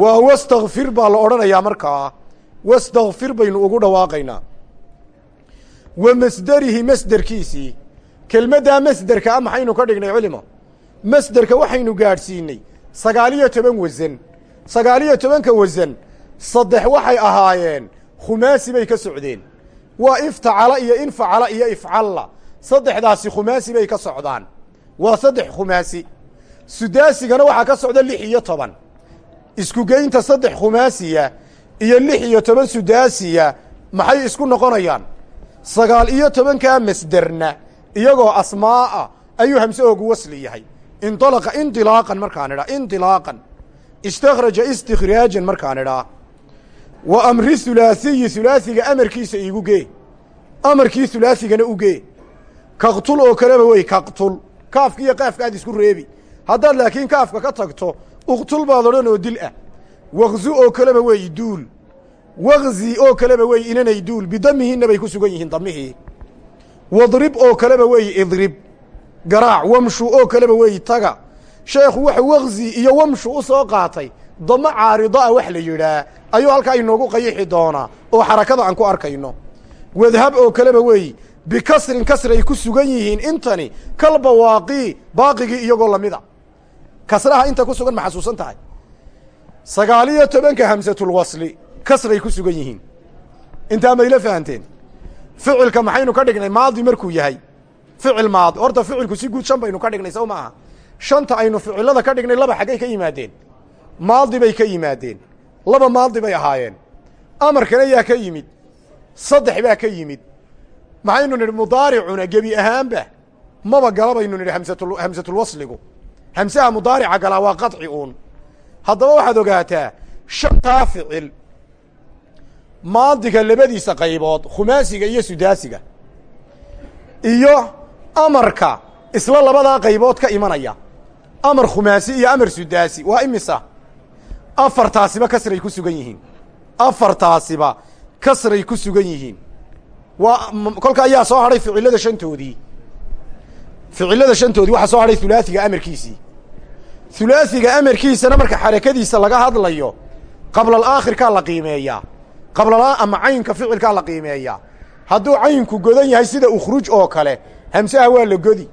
Waa wastakfir baa la odhanayaa markaa. Wastakfir baynu ugu dhawaaqaynaa. Wa masderihi masderkiisii kelmaddaa masderka a maxaynu ka dhignay culimo masderka waxaynu gaadhsiinay. Sagaaliyo toban wasan sagaaliyo tobanka wasan saddex waxay ahaayeen khumaasi bay ka socdeen. Waa iftacala iyo infacala iyo ifcalla saddexdaasi khumaasi bay ka socdaan. Waa saddex khumaasi. Sudaasigana waxaa ka socda lix iyo toban. Isku geynta saddex khumaasiya iyo lix iyo toban sudaasiya maxay isku noqonayaan? Sagaal iyo tobankaa masderna iyagoo asmaa'a ayuu hamsahoogu wasli yahay indalaqa indilaaqan markaan idhaa indilaaqan istakhraja istikhraajan markaan idhaa wa amri hulaasiyi hulaasiga amarkiisa iigu gee amarkii hulaasigana u gee kaqtul oo kaleba wey kaqtul kaafka iyo qaafka aad isku reebi haddaad laakiin kaafka ka tagto uqtul baad odhan oo dil ah wakzu oo kaleba weeyi duul wakzi oo kaleba weeyi inanay duul bidamihinna bay ku sugan yihiin damihii wadrib oo kaleba weeyi idrib garaac wamshu oo kaleba weeyi taga. Sheekhu waxa waqzi iyo wamshu u soo qaatay damo caarido ah wax la yidhaah ayuu halkaa inoogu qayixi doonaa oo xarakada aan ku arkayno. Wadhab oo kaleba weeyi bikasrin kasray ku sugan yihiin intani kal bawaaqii baaqigii iyagoo lamida kasraha inta ku sugan ma xasuusan tahay. Sagaaliyo tobanka hamsatulwasli kasray ku sugan yihiin. Intaa mayla fahanteen? Ficilka maxaynu ka dhignay maadi markuu yahay ficil maadi horta ficilku si guud shan baynu ka dhignay sow maaha. Shanta aynu ficilada ka dhignay laba xaggay ka yimaadeen. Maadi bay ka yimaadeen. Laba maadi bay ahaayeen. Amarkana yaa ka yimid. Saddex baa ka yimid. Maxaynu nidhi mudaaricuna gebi ahaanba maba gala baynu nidhi hamsatul hamsatulwasligu hamsaha mudaarica galaa waa qaطci uun. Haddaba waxaad ogaataa shantaa ficil. Maadiga labadiisa qaybood khumaasiga iyo sudaasiga. Iyo amarka isla labadaa qaybood ka imanaya. Amar khumaasi iyo amar sudaasi waa imisa? Afartaasiba kasray ku sugan yihiin. Afartaasiba kasray ku sugan yihiin. Waa kolka ayaa soo hadhay ficilada shantoodii. Ficilada shantoodii waxaa soo hadhay hulaasiga amarkiisii. Hulaasiga amarkiisana marka xarakadiisa laga hadlayo qablal aakhirkaa la qiimeeyaa. Qablala ama caynka ficilkaa la qiimeeyaa. Hadduu caynku godan yahay sida ukhruj oo kale hamsaha waa la godi.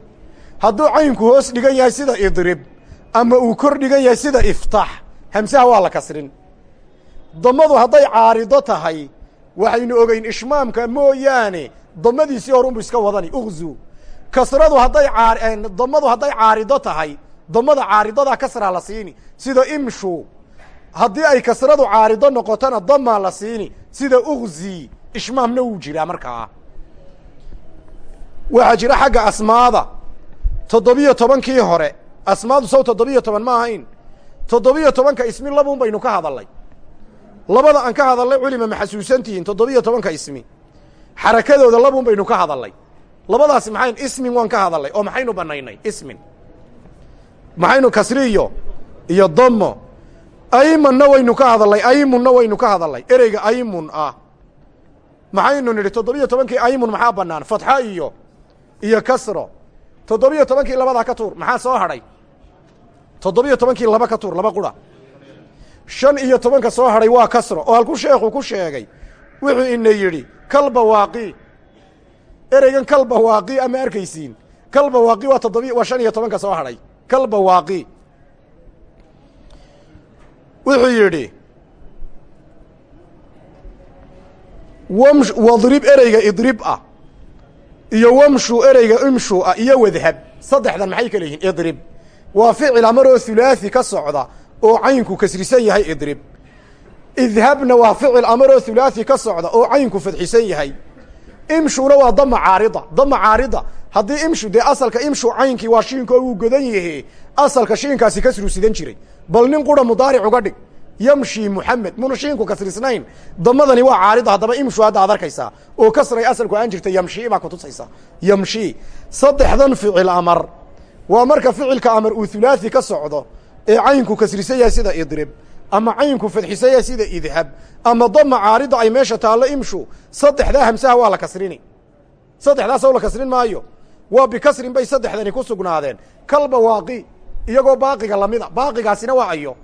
Hadduu caynku hoos dhigan yahay sida idrib ama uu kor dhigan yahay sida iftax hamsaha waa la kasrin. Damadu hadday caarido tahay waxaynu ogeyn ishmaamka mooyaane damadiisii horunbu iska wadani ukzu kasradu hadday aa damadu hadday caarido tahay damada caaridadaa kasraa la siini. Sida imshu haddii ay kasradu caarido noqotona damaa la siini. Sida ukzi ishmaamna wuu jiraa markaa waxaa jira xagga asmaada. Toddobiyo tobankii hore asmaadu sow toddobiyo ma ahayn. Toddobiyo tobanka ismi labuun baynu ka hadalnay labada aan ka hadalnay culima ma xasuusantihiin toddobiyo tobanka ismi. Xarakadooda labuun baynu ka hadalnay labadaasi maxayn ismin waan ka hadalnay oo maxaynu banaynay ismin. Maxaynu kasriyo iyo damo aymanna waynu ka hadalnay aymunna waynu ka hadalnay ereyga aymun ah. Maxaynu nidhi toddobiyo tobankii aymun maxaa bannaan? Fatxa iyo iyo kasro. Toddobiyo tobankii labadaa ka tuur. Maxaa soo hadhay? Toddobiyo tobankii laba ka tuur laba qura. Shan iyo tobanka soo hadhay waa kasro. Oo halkuu sheekhu ku sheegay wuxuu ina yidhi kalbawaaqi ereygan kalbawaaqi ama arkaysiin. Kalbawaaqi waa toddobiy waa shan iyo tobanka soo hadhay. Kalbawaaqi wuxuu yidhi wadrib ereyga idrib ah iyo wamshu ereyga imshu ah iyo wadhab saddexdan maxay kala yihiin idrib. Waa ficil amaroo hulaasi ka socda oo caynku kasrisan yahay idrib. Idhabna waa ficil amaroo hulaasi ka socda oo caynku fadxisan yahay. Imshuna waa dama caarida dama caarida. Haddii imshu dee asalka imshu caynkii waa shiinko wuu godan yahe asalka shiinkaasi kasruu sidan jiray. Bal nin qura mudaaric uga dhig yamshi muxamed muna shiinku kasrisnayn. Damadani waa caarida haddaba imshu hadda ad arkaysaa. Oo kasray asalku aan jirta yamshi baa kutusaysa yamshi. Saddexdan ficil amar. Waa marka ficilka amar uu hulaasi ka socdo ee caynku kasrisan yahay sida idrib ama caynku fadxisan yahay sida idhab ama dama caarida ay meesha taallo imshu saddexdaa hamsaha waa la kasrini. Saddexdaasoo la kasrin maayo. Waa bikasrin bay saddexdani ku sugnaadeen. Kal bawaaqi iyagoo baaqiga lamida baaqigaasina waa ayo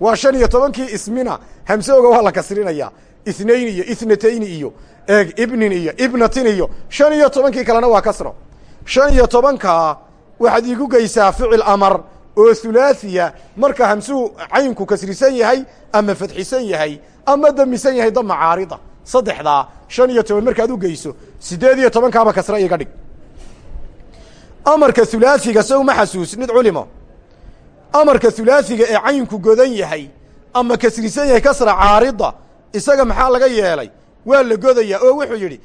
waa shan iyo tobankii ismina hamsooga waa la kasrinaya. Isnayn iyo isnatayni iyo eeg ibnin iyo ibnatin iyo shan iyo tobankii kalena waa kasro. Shan iyo tobankaa waxaad iigu geysaa ficil amar oo hulaasiya marka hamsuhu caynku kasrisan yahay ama fadxisan yahay ama damisan yahay dama caarida saddexdaa shan iyo toban markaad u geyso siddeed iyo tobankaaba kasra iga dhig. Amarka hulaasiga sow ma xasuusnid culimo amarka hulaasiga ee caynku godan yahay ama kasrisan yahay kasra caarida isaga maxaa laga yeelay? Waa la godayaa oo wuxuu yidhi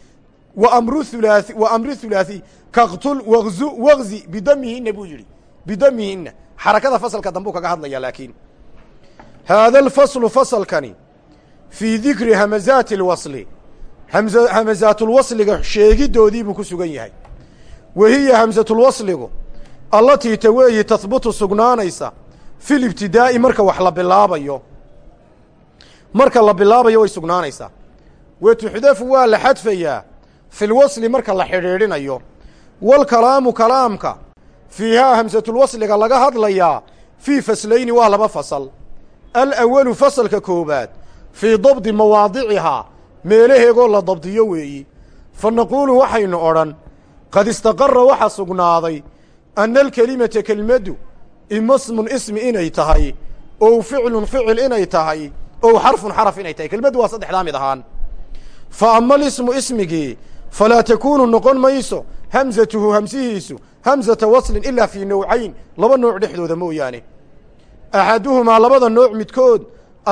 wa amru hulaahi wa amri hulaasi kaqtul wagzu wagzi bidamihinna buu yidhi. Bidamihinna xarakada fasalka dambuu kaga hadlaya laakiin. Haada alfaslu fasalkani fii dikri hamazaati alwasli hamazaatulwasliga sheegidoodii buu ku sugan yahay. Wa hiya hamsatulwasligu allatii ta weeyi tahbutu sugnaanaysa fi libtidaa'i marka wax la bilaabayo. Marka la bilaabayo way sugnaanaysaa wa tuxdafu waa la xadfayaa fi lwasli marka la xidhiidhinayo. Walkalaamu kalaamka fiihaa hamsatulwasliga laga hadlayaa fii faslayni waa laba fasal. Alawalu fasalka koowaad fii dabdi mawaadicihaa meelaheegoo la dabdiyo weeyi. Fa naquulu waxaynu odhan qad istaqara waxa sugnaaday anna alkelimata kelmaddu imasmun ismi inay tahay ow ficlun ficil inay tahay ow xarfun xaraf inay tahay kelmaddu waa saddexdaa mid ahaan fa ama alismu ismigii falaa takuunu noqon mayso hamsatuhu hamsihiisu hamsata waslin ilaa fii nawcayn laba nooc dhexdooda mooyaane axaduhumaa labada nooc midkood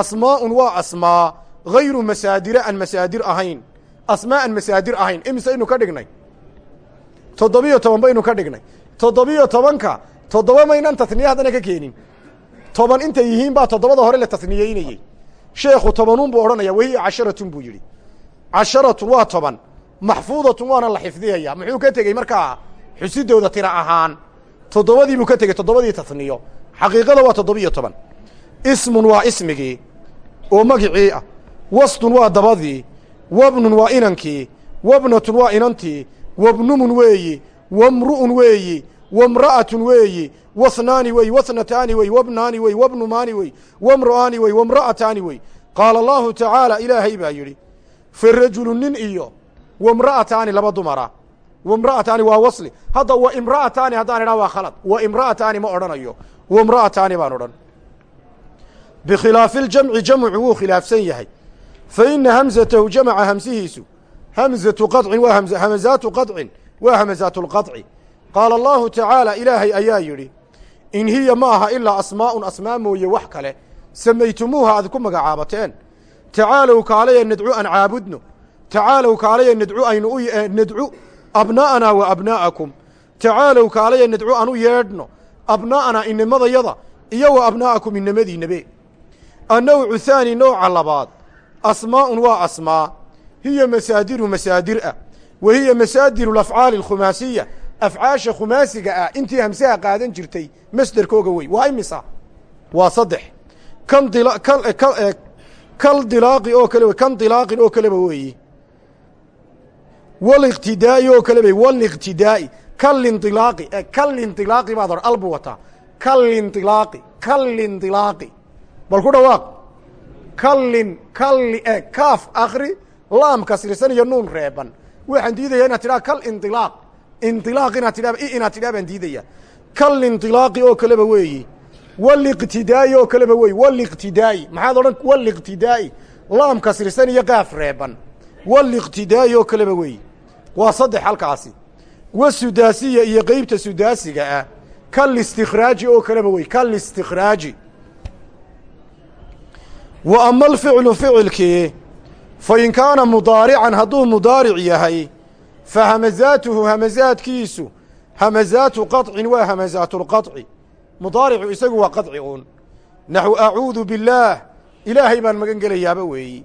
asmaa'un waa asmaa hayru masaadira aan masaadir ahayn asmaa aan masaadir ahayn imise aynu ka dhignay toddobiyo toban baynu ka dhignay toddobiyo tobanka toddoba maynan tasniye haddana ka keenin. Toban intay yihiin baa toddobada hore la tasniyeynayey sheekhu tobanuun buu odhanaya wahiya casharatun? buu yidhi. Casharatun waa toban maxfuudatun waana la xifdiyaya muxuu ka tegey markaa xusidooda tira ahaan toddobadii buu ka tegey toddobadii tasniyo. Xaqiiqada waa toddobiyo toban. Ismun waa ismigii oo magicii ah. Wasdun waa dabadii wabnun waa inankii wabnatun waa inantii wabnumun weeyi wamru'un weeyi wamra'atun weeyi wasnaani wey wasnataani wey wabnaani wey wabnumaani wey wamru'aani wey wamra'ataani wey qaala allaahu tacaala ilaahay baa yidhi fa rajulu nin iyo wamra'ataani laba dumara wamra'ataani waa wasli hadda wa imra'ataani haddaan idhaha waa khalad wa imra'ataani ma odhanayo wamra'ataani baan odhan bikhilaafi ljamci jamcu wuu khilaafsan yahay fa ina hamzatahu jamaca hamsihiisu hamzatu qaطcin waa hamazaatu qaطcin waa hamazaatu lqaطci qaala allahu tacaala ilaahay ayaa yidhi in hiya ma aha ilaa asmaa'un asmaa mooye wax kale. Samaytumuuha aad ku magacaabateen. Tacaalow kaalaya nadcu aan caabudno tacaalow kaalaya nadcu aynu u nadcu abnaa'anaa wa abnaa'akum. Tacaalow kaalaya nadcu aan u yeedhno abnaa'anaa inamadayada iyo wa abnaa'akum inamadiinabe. Annawcu haani nooca labaad asmaa'un waa asmaa. Hiya masaadiru masaadir ah wa hiya masaadiru alafcaali alkhumaasiya afcaasha khumaasiga ah intii hamsaha qaadan jirtay masderkooga wey waa imisa waa saddex kan dila kal kal dilaaqi oo kale kan dilaaqin oo kaleba weeyi waliqtidaa'i oo kale wey waliqtidaa'i kalindilaaqi kalindilaaqi baad hor albu wataa kalindilaaqi kalindilaaqi bal ku dhawaaq kallin kalli e kaaf akri laam kasrisan iyo nuun reeban waxaan diidaya inaad tidhaha kal indilaaq inaad tidhahba i inaad tidhaha baan diidaya kalindilaaqi oo kaleba weeyi. Waliqtidaa'i oo kaleba weeyi. Waliqtidaa'i maxaad odhan waliqtidaa'i laam kasrisan iyo qaaf reeban. Waliqtidaa'i oo kaleba weeyi. Waa saddex halkaasi. Wasudaasiya iyo qeybta sudaasiga ah. Kalistikhraaji oo kaleba wey kalistikhraaji wa ama alficlu ficilkii fain kaana mudaarican hadduu mudaaric yahay fa hamasaatuhu hamasaadkiisu hamasaatu qacin waa hamasaatulqaci mudaaricu isagu waa qaci uun. Naxu acuudu billaah ilaahay baan magan gelayaaba weeyi.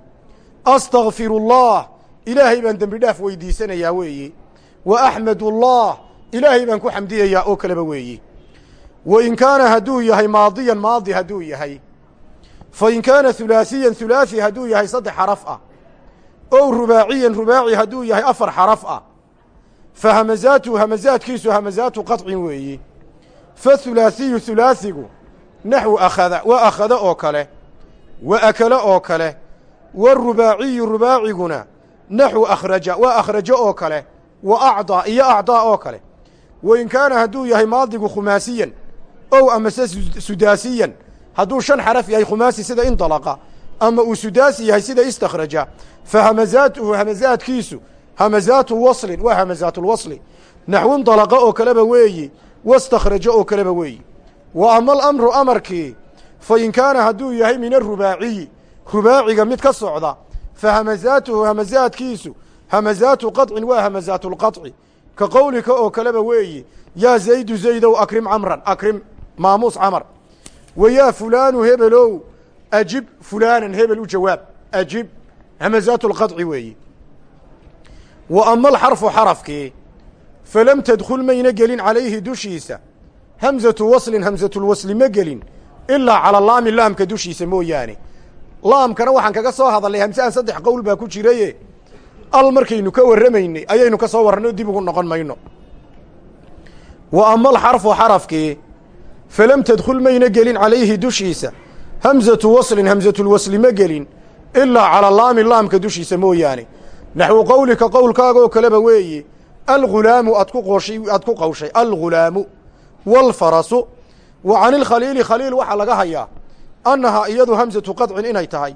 Astakfirullaah ilaahay baan dembi dhaaf weydiisanayaa weeyi. Wa axmedullaah ilaahay baan ku xamdiyayaa oo kaleba weeyi. Wa in kaana hadduu yahay maadiyan maadi hadduu yahay. Fa in kaana hulaasiyan hulaasi hadduu yahay saddex xaraf ah ow rubaaciyan rubaaci hadduu yahay afar xaraf ah. Fa hamazaatu hamazaadkiisu hamazaatu qaطcin weeyi. Fa hulaasiyu hulaasigu naxwu akhada wa akhada oo kale wa akale oo kale warubaaciyu rubaaciguna naxwu akhraja waa akhrajo oo kale wa acdaa iyo acdaa oo kale. Wa in kaana hadduu yahay maadigu khumaasiyan ow amase sudaasiyan hadduu shan xaraf yahay khumaasi sida indalaqa ama uu sudaasi yahay sida istakhraja fa hamazaatuhu hamazaadkiisu hamazaatu waslin waa hamazaatulwasli naxwu indalaqa oo kaleba weeyi wastakhrajo oo kaleba weeyi wa ama alamru amarkii fa in kaana hadduu yahay min arubaaciyi rubaaciga mid ka socda fa hamazaatuhu hamazaadkiisu hamazaatu qaطcin waa hamazaatu lqaطci ka qowlika oo kaleba weeyi yaa zaydu zaydow akrim camran akrim maamuus camar wa yaa fulaanu hebelow ajib fulaanan hebel u jawaab ajib hamazaatu lqaطci weeyi wa ama alxarfu xarafkii falam tadkhul mayna gelin calayhi dushiisa hamzatu waslin hamzatulwasli ma gelin ilaa cala laami laamka dushiisa mooyaane laamkana waxaan kaga soo hadalnay hamsahan saddex qowl baa ku jiraye al markaynu ka warramaynay ayaynu ka soo warranay oo dib ugu noqon mayno wa ama alxarfu xarafkii falam tadkhul mayna gelin calayhi dushiisa hamsatu waslin hamsatulwasli ma gelin ilaa calaa laami laamka dushiisa mooyaane naxwu qowlika qowlkaagaoo kaleba weeye algulaamu aad ku qooshay aad ku qawshay algulaamu waalfarasu wa cani ilkhaliili khaliil waxaa laga hayaa annahaa iyadu hamsatu qadcin inay tahay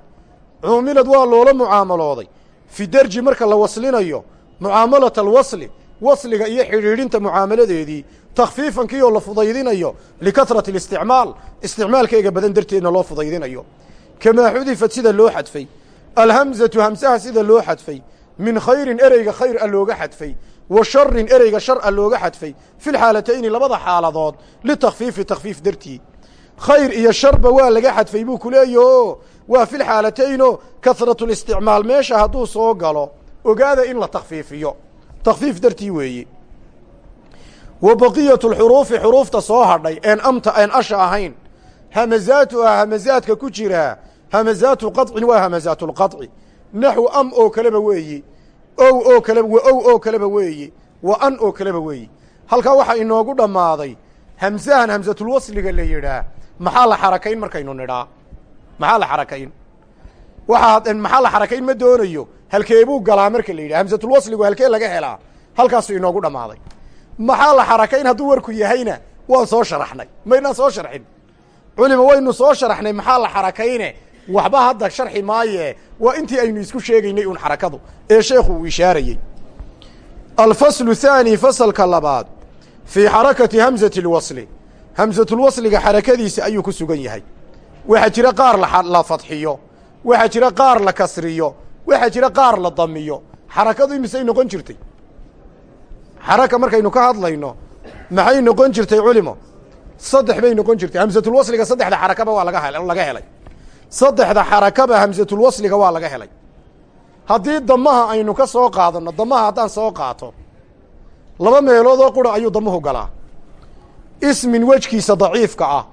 cuumilad waa loola mucaamalooday fi derji marka la waslinayo mucaamalata alwasli wasliga iyo xidhiidhinta mucaamaladeedii takhfiifankii oo la fudaydinayo likahrati اlisticmaal isticmaalkeega badan darteedna loo fudaydinayo. Kamaa xudifat sida loo xadfay. Alhamzatu hamsaha sida loo xadfay. Min khayrin ereyga khayr a looga xadfay. Wa sharin ereyga shar a looga xadfay. Fi lxaalatayni labada xaaladood litakfiifi takfiif dartii. Khayr iyo sharba waa laga xadfay buu ku leeyaho waa fi lxaalatayno kahratu listicmaal meesha hadduu soo galo ogaada in la takfiifiyo takfiif dartii weeye wa baqiyatu lxuruufi xuruufta soo hadhay een amta een asha ahayn. Hamazaatuha hamazaadka ku jiraa hamazaatu qadcin waa hamazaatu lqaطci naxwu am oo kaleba weeyi ow oo kaleba wa ow oo kaleba weeyi wa an oo kaleba weeyi. Halkaa waxaa inoogu dhammaaday hamsahan hamsatulwasliga la yidhaah maxaa la xarakayn markaynu nidhaa? Maxaa la xarakayn? Maxaa la xarakayn ma doonayo? Halkeebuu galaa marka la yidhah hamsatulwasligu halkee laga helaa? Halkaasuu inoogu dhammaaday maxaa la xarakayn hadduu warku yahayna waan soo sharaxnay? Maynaan soo sharxin culima waynu soo sharaxnay maxaa la xarakayne? Waxba hadda sharxi maaye. Waa intii aynu isku sheegaynay uun xarakadu ee sheekhu uu ishaarayey alfaslu thaani fasalka labaad fii xarakati hamsati lwasli hamsatulwasliga xarakadiisa ayuu ku sugan yahay. Waxaa jira qaar la fadxiyo waxaa jira qaar la kasriyo waxaa jira qaar la damiyo. Xarakadu imisay noqon jirtay xaraka markaynu ka hadlayno maxay noqon jirtay culimo? Saddex bay noqon jirtay. Hamsatulwasliga saddexda xarakaba waa laga helay saddexda xarakaba hamsatulwasliga waa laga helay. Haddii damaha aynu ka soo qaadanno damaha haddaan soo qaato laba meeloodoo qura ayuu damuhu galaa. Ismin wejkiisa daciifka ah.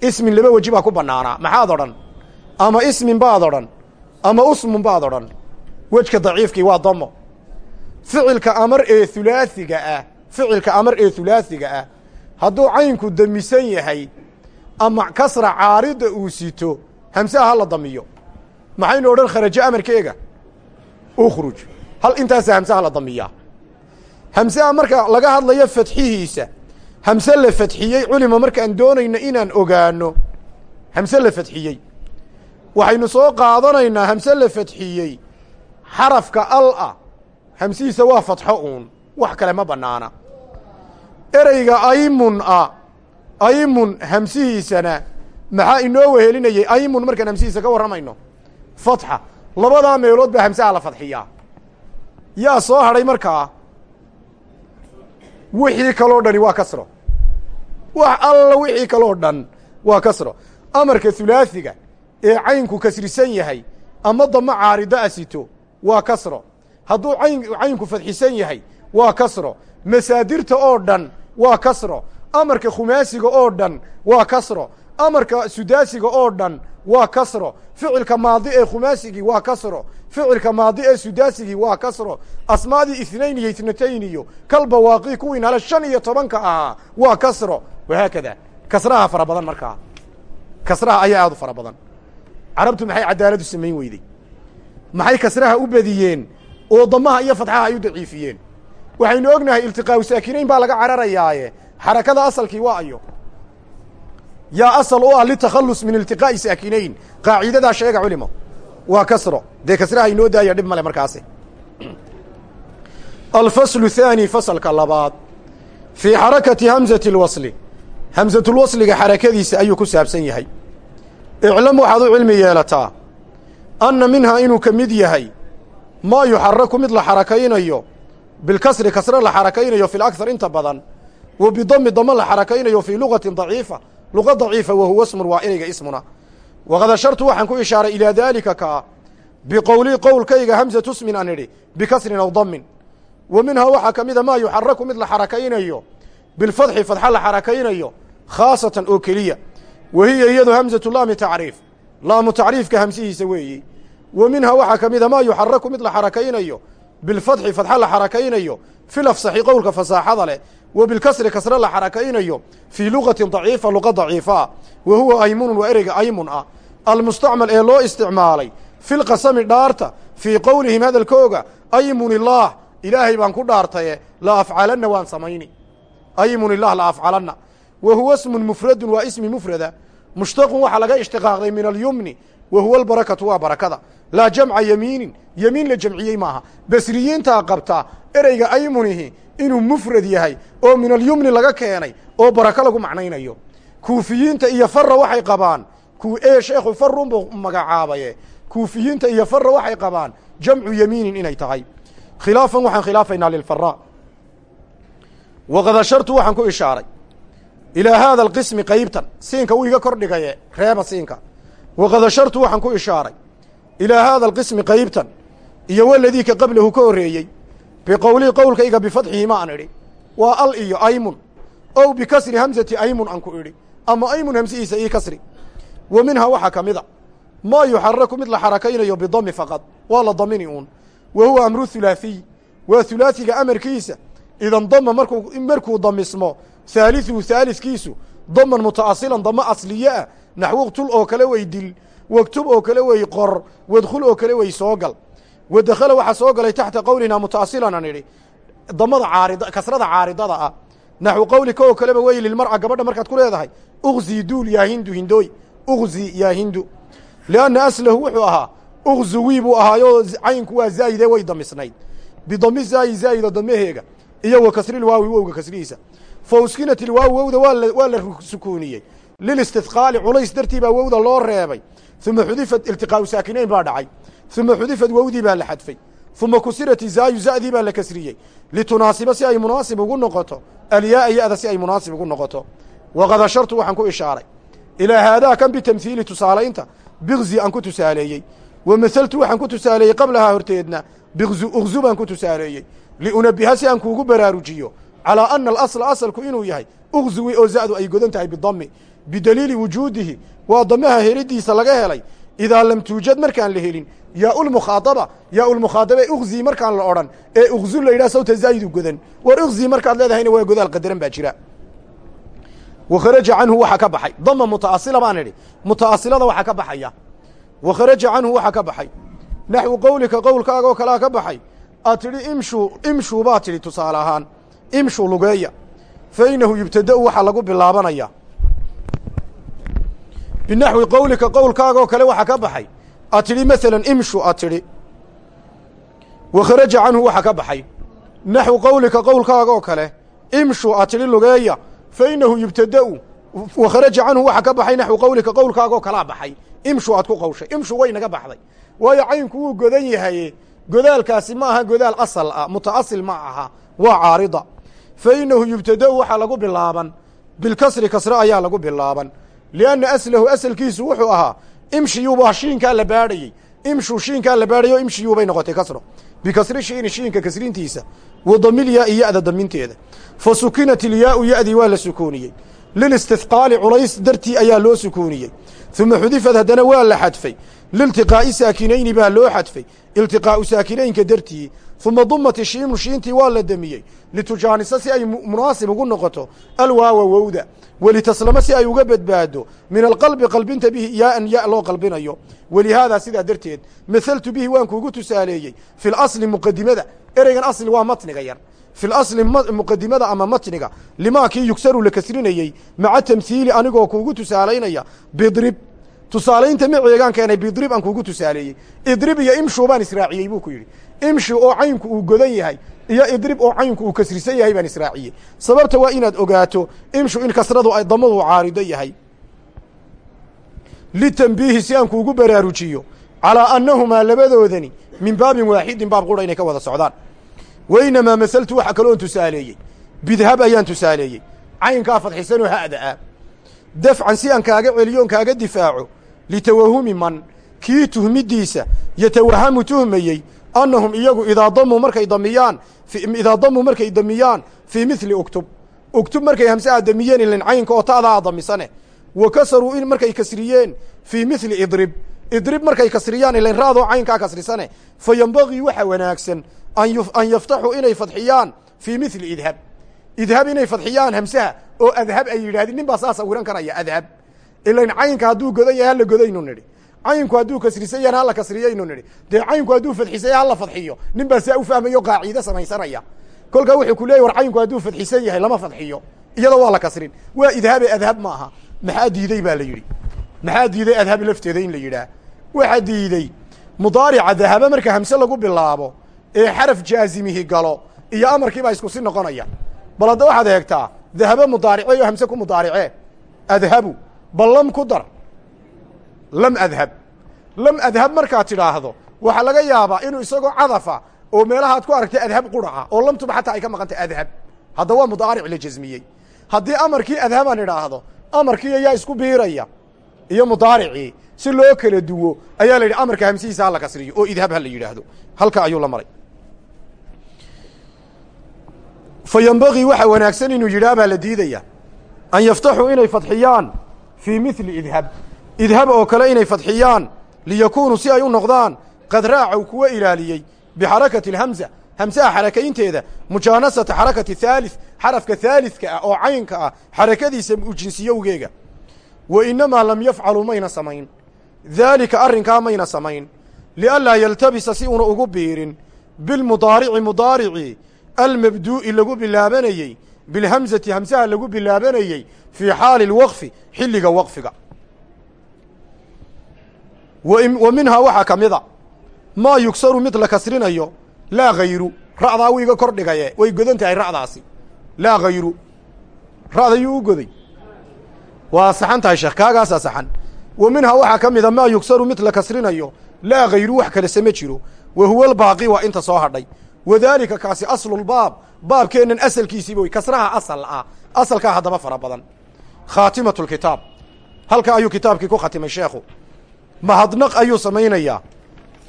Ismin laba weji baa ku bannaanaa maxaad odhan? Ama ismin baad odhan? Ama usmun baad odhan? Wejka daciifkii waa damo ficilka amar ee hulaasiga ah ficilka amar ee hulaasiga ah hadduu caynku damisan yahay ama kasra caarida uu sito hamsaha ha la damiyo. Maxaynu odhan kharajo amarkeega ukhruj. Hal intaasa hamsaha la damiyaa. Hamsaha marka laga hadlayo fadxihiisa hamse la fadxiyey culima markaan doonayno inaan ogaano hamse la fadxiyey waxaynu soo qaadanaynaa hamse la fadxiyey xarafka al ah hamsihiisa waa fadxo uun. Wax kale ma bannaana. Ereyga aymun a aymun hamsihiisana maxaa inoo wehelinayey aymun markaan hamsihiisa ka warramayno? Fatxa. Labadaa meelood baa hamsaha la fadxiyaa yaa soo hadhay markaa? Wixii kaloo dhani waa kasro. Wax alla wixii kaloo dhan waa kasro. Amarka hulaasiga ee caynku kasrisan yahay ama damo caarido a sito waa kasro hadduu cayn caynku fadxisan yahay waa kasro. Masaadirta oo dhan waa kasro. Amarka khumaasiga oo dhan waa kasro. Amarka sudaasiga oo dhan waa kasro. Ficilka maadi ee khumaasigii waa kasro. Ficilka maadi ee sudaasigii waa kasro. Asmaadii isnayn iyo isnatayn iyo kalbawaaqi kuwiin hale shan iyo tobanka ahaa waa kasro. Wahaakada kasraha fara badan markaa kasraha ayaa aad u fara badan. Carabtu maxay cadaaladu samayn weyday? Maxay kasraha u badiyeen oo damaha iyo fadxaha ay u daciifiyeen. Waxaynu ognahay iltiqaau saakinayn baa laga cararayaaye. Xarakada asalkii waa ayo. Yaa asal u ah litakhalus min iltiqaa'i saakinayn. Qaaciidadaa sheega culimo. Waa kasro. Dee kasraha inoo daaya dhib male markaasi. Alfaslu thaani fasalka labaad. Fii xarakati hamzati lwasli hamsatulwasliga xarakadiisa ayuu ku saabsan yahay. Iclam waxaad u cilmi yeelataa anna minhaa inuu ka mid yahay maa yuxaraku mid la xarakaynayo bilkasri kasre la xarakaynayo fi lakhar inta badan wa bidami damo la xarakaynayo fii lugatin daciifa luqa daciifa wa huwa smun waa ereyga ismuna. Waqad ashartu waxaan ku ishaaray ilaa daalika kaa biqowlii qowlkayga hamsatu smin an idhi bikasrin aw damin wa minhaa waxaa ka mida maa yuxaraku mid la xarakaynayo bilfadxi fadxa la xarakaynayo khaasatan oo keliya. Wa hiya iyadu hamsatu laami tacriif. Laamu tacriifka hamsihiisa weeyi wa minhaa waxaa ka mida maa yuxaraku mid la xarakaynayo. Bilfatxi fadxa la xarakaynayo. Fil afsaxi qowlka fasaaxada leh. Wa bilkasri kasre la xarakaynayo. Fii lugatin daciifa luqa daciifa. Wa huwa aymunun waa ereyga aymun ah. Almustacmal ee loo isticmaalay. Filqasami dhaarta fii qowlihim hadalkooga aymun illaah ilaahay baan ku dhaartaye la afcalanna waan samayni. Aymun ilah la afcalanna. Wa huwa smun mufradun waa ismi mufrada. Mushtaqun waxaa laga ishtiqaaqday min alyumni. Wa huwa albarakatu waa barakada laa jamca yamiinin yemiin la jamciyey maaha. Basriyiintaa qabtaa ereyga aymunihi inuu mufrad yahay oo min alyumni laga keenay oo barako lagu macnaynayo. Kuufiyiinta iyo fara waxay qabaan. Ee sheekhu farunbuu magacaabaye. Kuufiyiinta iyo fara waxay qabaan. Jamcu yamiinin inay tahay. Khilaafan waxaan khilaafaynaa lilfara waqad ashartu waxaan ku ishaaray. Ilaa haada alqismi qaybtan. Siinka uu iga kor dhigaye reeba siinka. Waqad ashartu waxaan ku ishaaray ilaa haada alqismi qaybtan iyo waladii ka qablahu ka horreeyey biqowlii qowlkayga bifadxihi ma an idhi waa al iyo aymun ow bikasri hamsati aymun an ku idhi ama aymun hamsihiisa ii kasri wa minhaa waxaa ka mid a maa yuxaraku mid la xarakaynayo bidami faqad waa la damini uun wa huwa amru hulaahiy waa hulaasiga amarkiisa idan dama markuu markuu damismo haaliثuhu haaliثkiisu daman muta'asilan damo asliye ah naxwu qtul oo kale dil waktub oo kale wey qor wadkhul oo kale wey soo gal. Wadakhala waxaa soo galay taxta qowlina muta'asilan an idhi damada caarid kasrada caaridada ah. Naxwu qowlika oo kaleba wey lilmar'a gabadha markaad ku leedahay ugzi duul yaa hindu hindooy ugzi yaa hindu. Lianna aslahu wuxuu ahaa ugzuwii buu ahaayo caynku waa zaa'ide way damisnayd. Bidami zaayi zaa'ida damaheega iyo wa kasril waawi wowga kasrihiisa. Fa uskinat wowda waa la sukuuniyey lilistidqaali culays dartii baa wowda loo reebay uma xudifat iltiqaau saakinayn baa dhacay uma xudifat wowdii baa la xadfay uma kusirat izaayu za'dii baa la kasriyey litunaasiba si ay munaasib ugu noqoto alyaaa ya'da si ay munaasib ugu noqoto waqad ashartu waxaan ku ishaaray ilaa haadaa kan bitamhiili tusaalaynta bikzi aan ku tusaaleeyey wa mahaltu waxaan ku tusaaleeyey qablahaa horteedna bikzu ukzu baan ku tusaaleeyey liunabiha si aan kuugu baraarujiyo calaa ana alasla asalku inuu yahay ukzuwi oo za'du ay godan tahay bidami bidaliili wujuudihi waa damaha helidiisa laga helay idaa lam tuujad markaan la helin yaa ulmukhaadaba yaa ulmukhaadabe ukzii markaan la odhan ee ukzu la yidhaha sawta zaa'idu godan war ukzii markaad leedahayna waa godaal qadaran baa jira wa kharaja canhu waxaa ka baxay dama muta'asila baan idhi muta'asilada waxaa ka baxaya wa kharaja canhu waxaa ka baxay naxwu qowlika qowlkaaga oo kalea ka baxay aad tidhi imshuu imshuu tusaale ahaan imshuu lugeeya fa inahu yubtada'u lagu bilaabanaya binaxwi qowlika qowlkaaga oo kale waxaa ka baxay aad tidhi masalan imshu aad tidhi wa kharaja canhu waxaa ka baxay naxwu qowlika qowlkaaga oo kale imshu aad tidhi lugeeya fa inahu yubtada'u wa kharaja canhu waxaa ka baxay naxwu qowlika qowlkaaga oo kalaa baxay imshu aad ku qawshay imshu way naga baxday waayo caynku wuu godan yahaye godaalkaasi ma aha godaal asal ah ma aha waa caarida fa inahu yubtada'u waxaa lagu bilaaban bilkasri kasre ayaa lagu bilaaban lianna aslahu asalkiisu wuxuu ahaa imshiyuubaa shiinkaa la baadhayey imshu shiinkaa la baadhayo imshiyuubay noqotay kasro bikasri shiini shiinka kasrintiisa wa damilyaai ya'da daminteeda fa sukinat ilyaau ya'dii waa la sukuuniyey lilistihqaali culays dartii ayaa loo sukuuniyey uma xudifad haddana waa la xadfay liltiqaa'i saakinayni baa loo xadfay iltiqaa'u saakinaynka dartii uma dumat ishiinu shiintii waa la demiyey litujaanisa si ay munaasib ugu noqoto alwaawa wowda welitaslama si ay uga badbaado min alqalbi qalbinta bihi yaaan ya loo qalbinayo walihaadaa sidaa darteed mahaltu bihi waan kuugu tusaaleeyey fi lasli muqadimada ereygan asli waa matniga yar fi lasli muqadimada ama matniga limaa kii yugsaru la kasrinayey maca tamhiili anigoo kuugu tusaalaynaya bidrib tusaalaynta maceegaan keenay bidrib aan kuugu tusaaleeyey idrib iyo imshu baan israaciyey buu ku yidhi imshi oo caynku uu godan yahay iyo idrib oo caynku uu kasrisan yahay baan israaciyey sababta waa inaad ogaato imshu in kasradu ay damadu caarido yahay. Litambiihi si aan kuugu baraarujiyo calaa annahumaa labadoodani min baabin waaxidin baab qura inay ka wada socdaan. Waynamaa masaltu waxa kaloon tusaaleeyey. Bidhab ayaan tusaaleeyey. Caynkaa fadxisanoo ha'da ah dafcan si aan kaaga celiyo on kaaga difaaco litawahumi man kii tuhmidiisa yatawahamu tuhmayey annahum iyagu idaa damuu markay damiyaan idaa damuu markay damiyaan fii mithli uktub uktub markay hamsaha damiyeen ilin caynka oo ta'daa damisane wa kasaruu in markay kasriyeen fii mithli idrib idrib markay kasriyaan ilayn raadoo caynkaa kasrisane fa waxa wanaagsan an yaftaxuu inay fadxiyaan fii mili idhab idhab inay fadxiyaan hamsaha oo adhab ay yidhahdeen nin baa saa sawiran karaya adhab ilayn caynka hadduu godan yahay hala godaynu nidhi caynku hadduu kasrisan yahan hala kasriyaynu nidhi. Dee caynku hadduu fadxisan yahay hala fadxiyo. Nin baa saa u fahmayo qaaciide samaysanaya. Kolkaa wuxuu ku leeyay war caynku hadduu fadxisan yahay lama fadxiyo. Iyada waa la kasrin. Waa idhabe adhab ma aha. Maxaa diiday baa la yidhi. Maxaa diiday adhab lafteeda in la yidhaah? Waxaa diidey mudaarica dahaba marka hamse lagu bilaabo ee xaraf jaazimihi galo iyo amarkii baa isku si noqonaya. Bal hadda waxaad eegtaa dahabo mudaarice iyo hamse ku mudaaricee adhabu bal lam ku dar lam adhab. Lam adhab markaad tidhaahdo waxaa laga yaabaa inuu isagoo cadafa oo meelahaad ku aragtay adhab quraca oo lamtuba xataa ay ka maqan tahay adhab. Hadda waa mudaaric la jazmiyey haddii amarkii adhabaan idhaahdo amarkii ayaa isku biiraya iyo mudaaricii si loo kala duwo ayaa la yidhi amarka hamsihiisa hala kasriyo oo idhab ha la yidhaahdo. Halka ayuu la maray. Fa waxa wanaagsan inuu yidhaah baa la diidaya an yaftaxuu inay fadxiyaan fii mili idhab idhab oo kale inay fadxiyaan liyakuunuu si ay u noqdaan qad raacow kuwa ilaaliyey bixarakati alhamza hamsaha xarakaynteeda mujaanasata xarakati haalith xarafka haalidka ah oo caynka ah xarakadiisa ujinsiyowgeega wa inamaa lam yafcaluu mayna samayn. Daalika arrinkaa mayna samayn. Lianlaa yaltabisa si una ugu biirin. Bilmudaarici mudaaricii almabduu'i lagu bilaabanayey bilhamsati hamsaha lagu bilaabanayey fii xaali lwaqfi xilliga waqfiga wa minhaa waxaa ka mida. Maa yugsaru mid la kasrinayo laa hayru ra'daa wuu iga kor dhigaye. Way godan tahay ra'daasi. Laa hayru ra'da yuu u goday. Waa saxan tahay sheekh. Kaagaasaa saxan. Wa minhaa waxaa ka mida maa yugsaru mid la kasrinayo laa hayru wax kale sema jiro. Wa huwa albaaqi waa inta soo hadhay. Wadaalika kaasi aslulbaab baabkeennan asalkiisiiba wey kasraha asal ah. Asalkaa haddaba fara badan. Khaatimatu lkitaab halka ayuu kitaabkii mahadnaq ayuu samaynayaa.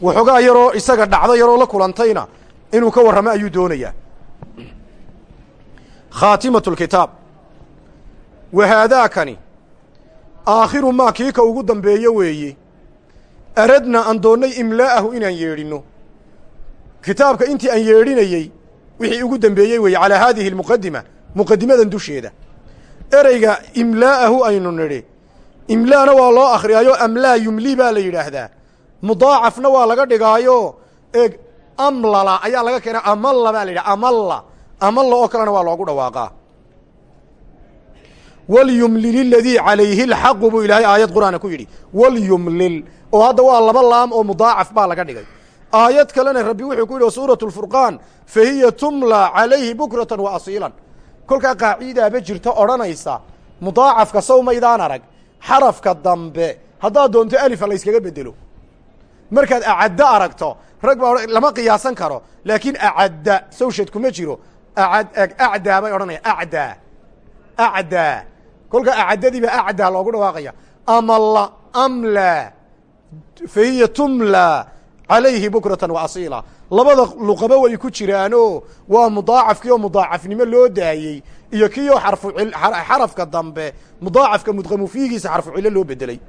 Waxoogaa yaroo isaga dhacdo yaroo la kulantayna inuu ka warramo ayuu doonayaa. Khaatimatu lkitaab wa haadaakani aakhiru maa kii ka ugu dambeeyo weeye aradnaa aan doonnay imlaa'ahu inaan yeedhinno. Kitaabka intii aan yeedhinayey wixii ugu dembeeyey weeye calaa haadihi almuqadima muqadimadan dusheeda. Ereyga imlaa'ahu aynu nidhi imlaana waa loo akhriyaayo amlaa yumli baa la yidhaahdaa. Mudaacafna waa laga dhigaayo eeg amlala ayaa laga keena amalla baa la yidhaha amalla. Amalla oo kalena waa loogu dhawaaqaa. Walyumlil iladii calayhi alxaqu buu ilaahay aayad qur'aana ku yidhi. Walyumlil oo hadda waa laba laam oo mudaacaf baa laga dhigay. Aayad kalena rabbi wuxuu ku yidhi suuratu lfurqaan fa hiya tumla calayhi bukratan wa asiilan. Kolkaa qaaciidaaba jirta odhanaysa mudaacafka sow maydaan arag xarafka dambe haddaad doonto alifa layskaga bedelo markaad acadda aragto rag baa lama qiyaasan karo laakiin acadda sawshad kuma jiro. Acdaa bay odhanaya acdaa acdaa kolka acaddadiiba acdaa loogu dhawaaqaya. Amalla amla fa hiya tumla calayhi bukratan wa asiila labada luqaba way ku jiraano. Waa mudaacafkii oo mudaacafnimo loo daayey. Iyo kii oo xarafka dambe mudaacafka mudqamu fiigiisa xarfu cilo loo bedelay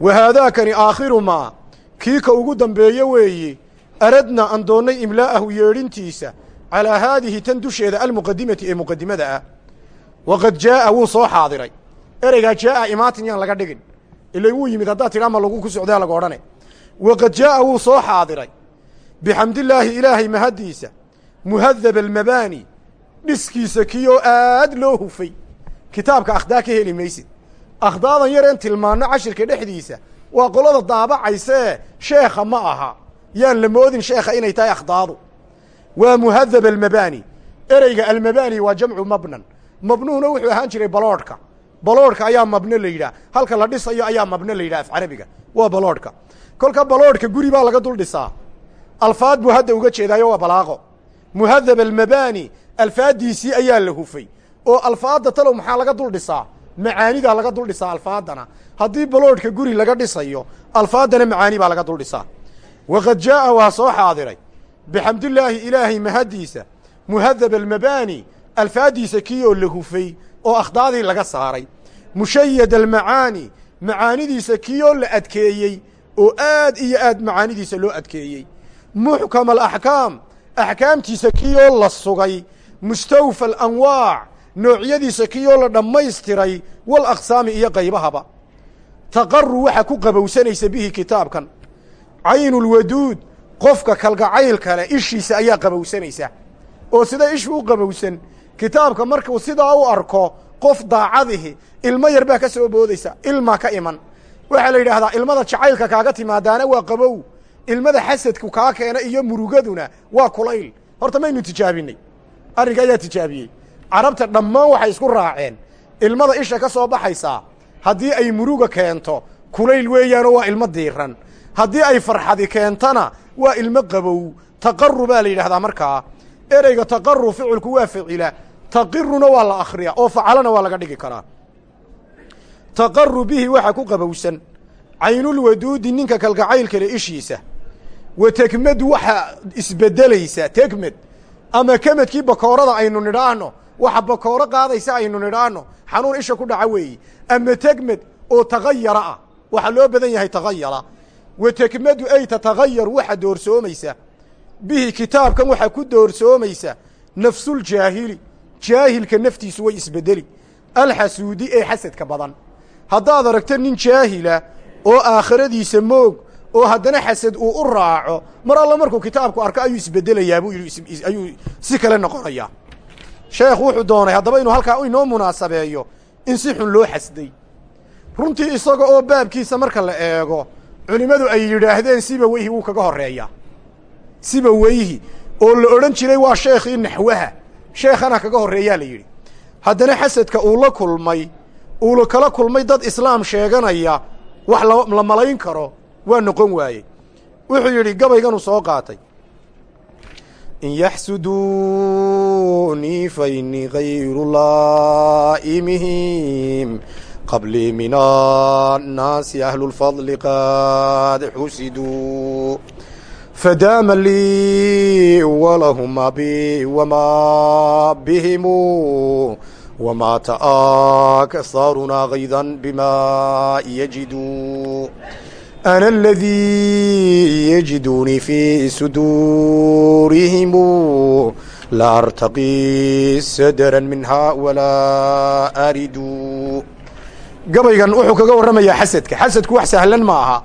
wa haadaakani aakhiru maa kii ka ugu dambeeye weeye aradna aan doonnay imlaa'ahu yeedhintiisa calaa haadihi tan dusheeda almuqadimati ee muqadimada ah. Waqad jaa'a wuu soo xaadiray. Ereygaa jaa'a imaatin yaan laga dhigin. Ila wuu yimid haddaad tidha ama lagu ku socdaa laga odhane waqad jaa'a wuu soo xaadiray bixamdillaahi ilaahay mahaddiisa muhadaba almabaani dhiskiisa kiyoo aad loo hufay kitaabka akhdaa ka heli maysid akhdaadan yareen tilmaanno cashirka dhexdiisa waa qolada daabacaysee sheekha ma aha yaan la moodin sheekha inay tahay akhdaadu waa muhadaba almabaani ereyga almabaani waa jamcu mabnan mabnuhuna wuxuu ahaan jiray baloodhka baloodhka ayaa mabne la yidhaah halka la dhisayo ayaa mabne la yidhah af carabiga waa baloodhka kolka baloodhka guri baa laga dul dhisaa. Alfaad buu hadda uga jeedaayo waa balaaqo. Muhadaba almabaani alfaaddiisii ayaa la hufay. Oo alfaadda talow maxaa laga dul dhisaa? Macaanidaa laga dul dhisaa alfaaddana. Haddii baloodhka guri laga dhisayo alfaaddana macaani baa laga dul dhisaa. Waqad jaa'a waa soo xaadiray. Bixamdillaahi ilaahay mahaddiisa muhadaba almabaani alfaaddiisa kii oo la hufay oo akhdaadii laga saaray. Mushayad almacaani macaanidiisa kii oo la adkeeyey oo aad iyo aad macaanidiisa loo adkeeyey. Muxkam alaxkaam axkaamtiisa kiyoo la sugay. Mustawfa alanwaac noocyadiisa kiyoo la dhammaystiray. Wal aqsaami iyo qaybahaba. Taqaru waxa ku qabowsanaysa bihi kitaabkan. Caynulwaduud qofka kalgacayl kale ishiisa ayaa qabowsanaysa. Oo sida ishu u qabowsan kitaabka markuu sidaa u arko qof daacadihi ilmo yar baa ka soo boodaysa ilmaa ka iman waxaa la yidhaahdaa ilmada jacaylka kaaga timaadaana waa qabow. Ilmada xasadku kaa keena iyo murugaduna waa kulayl. Horta maynu tijaabinay. Arrinka ayaa tijaabiyey. Carabta dhammaan waxay isku raaceen. Ilmada isha ka soo baxaysaa haddii ay muruga keento kulayl weeyaanoo waa ilmo diiran haddii ay farxadi keentana waa ilmo qabow. Taqaru baa la yidhahdaa markaa ereyga taqaru ficilku waa ficila. Taqiruna waa la akhriya oo facalana waa laga dhigi karaa taqaru bihi waxa ku qabowsan. Caynulwaduudi ninka kalgacaylkale ishiisa. Wa tekmadu waxa isbedelaysa tekmed. Ama kemedkii bakoorada aynu nidhaahno waxa bakooro qaadaysa aynu nidhaahno xanuun isha ku dhaca weeyi. Ama tekmed oo tagayara ah waxaa loo badan yahay tagayara wa tekmadu ay tatagayar waxa doorsoomaysa bihi kitaabkan waxaa ku doorsoomaysa nafsuljaahili jaahilka naftiisu way isbedeli. Alxasuudi ee xasadka badan haddaad aragto nin jaahila oo aakhiradiisa moog oo haddana xasad uu u raaco mar alla markuu kitaabku arko ayuu isbedelayaa buu yidhi ayuu si kale noqonayaa. Sheekhu wuxuu doonay haddaba inuu halkaa inoo munaasabeeyo in si xun loo xasday. Runtii isaga oo baabkiisa marka la eego culimmadu ay yidhaahdeen siba weyhi wuu kaga horreeyaa. Siba weyhi. Oo la odhan jiray waa sheekhii naxwaha. Sheekhana kaga horreeyaa la yidhi. Haddana xasadka uu la kulmay uu kala kulmay dad islaam sheeganaya wax la malayn karo waa noqon waaye. Wuxuu yidhi gabayganuu soo qaatay. In yaxsuduunii fainii kayru laa'imihim qablii min annaasi ahlu lfadli qad xusiduu fadaama lii walahuma bi wama bihimu wma taakharunaa kayda bima yajiduu ana aladii yajidunii fii suduurihimu la artaqii sadra minha walaa aridu gabaygan wuxuu kaga warramayaa xasadka xasadku wax sahlan ma aha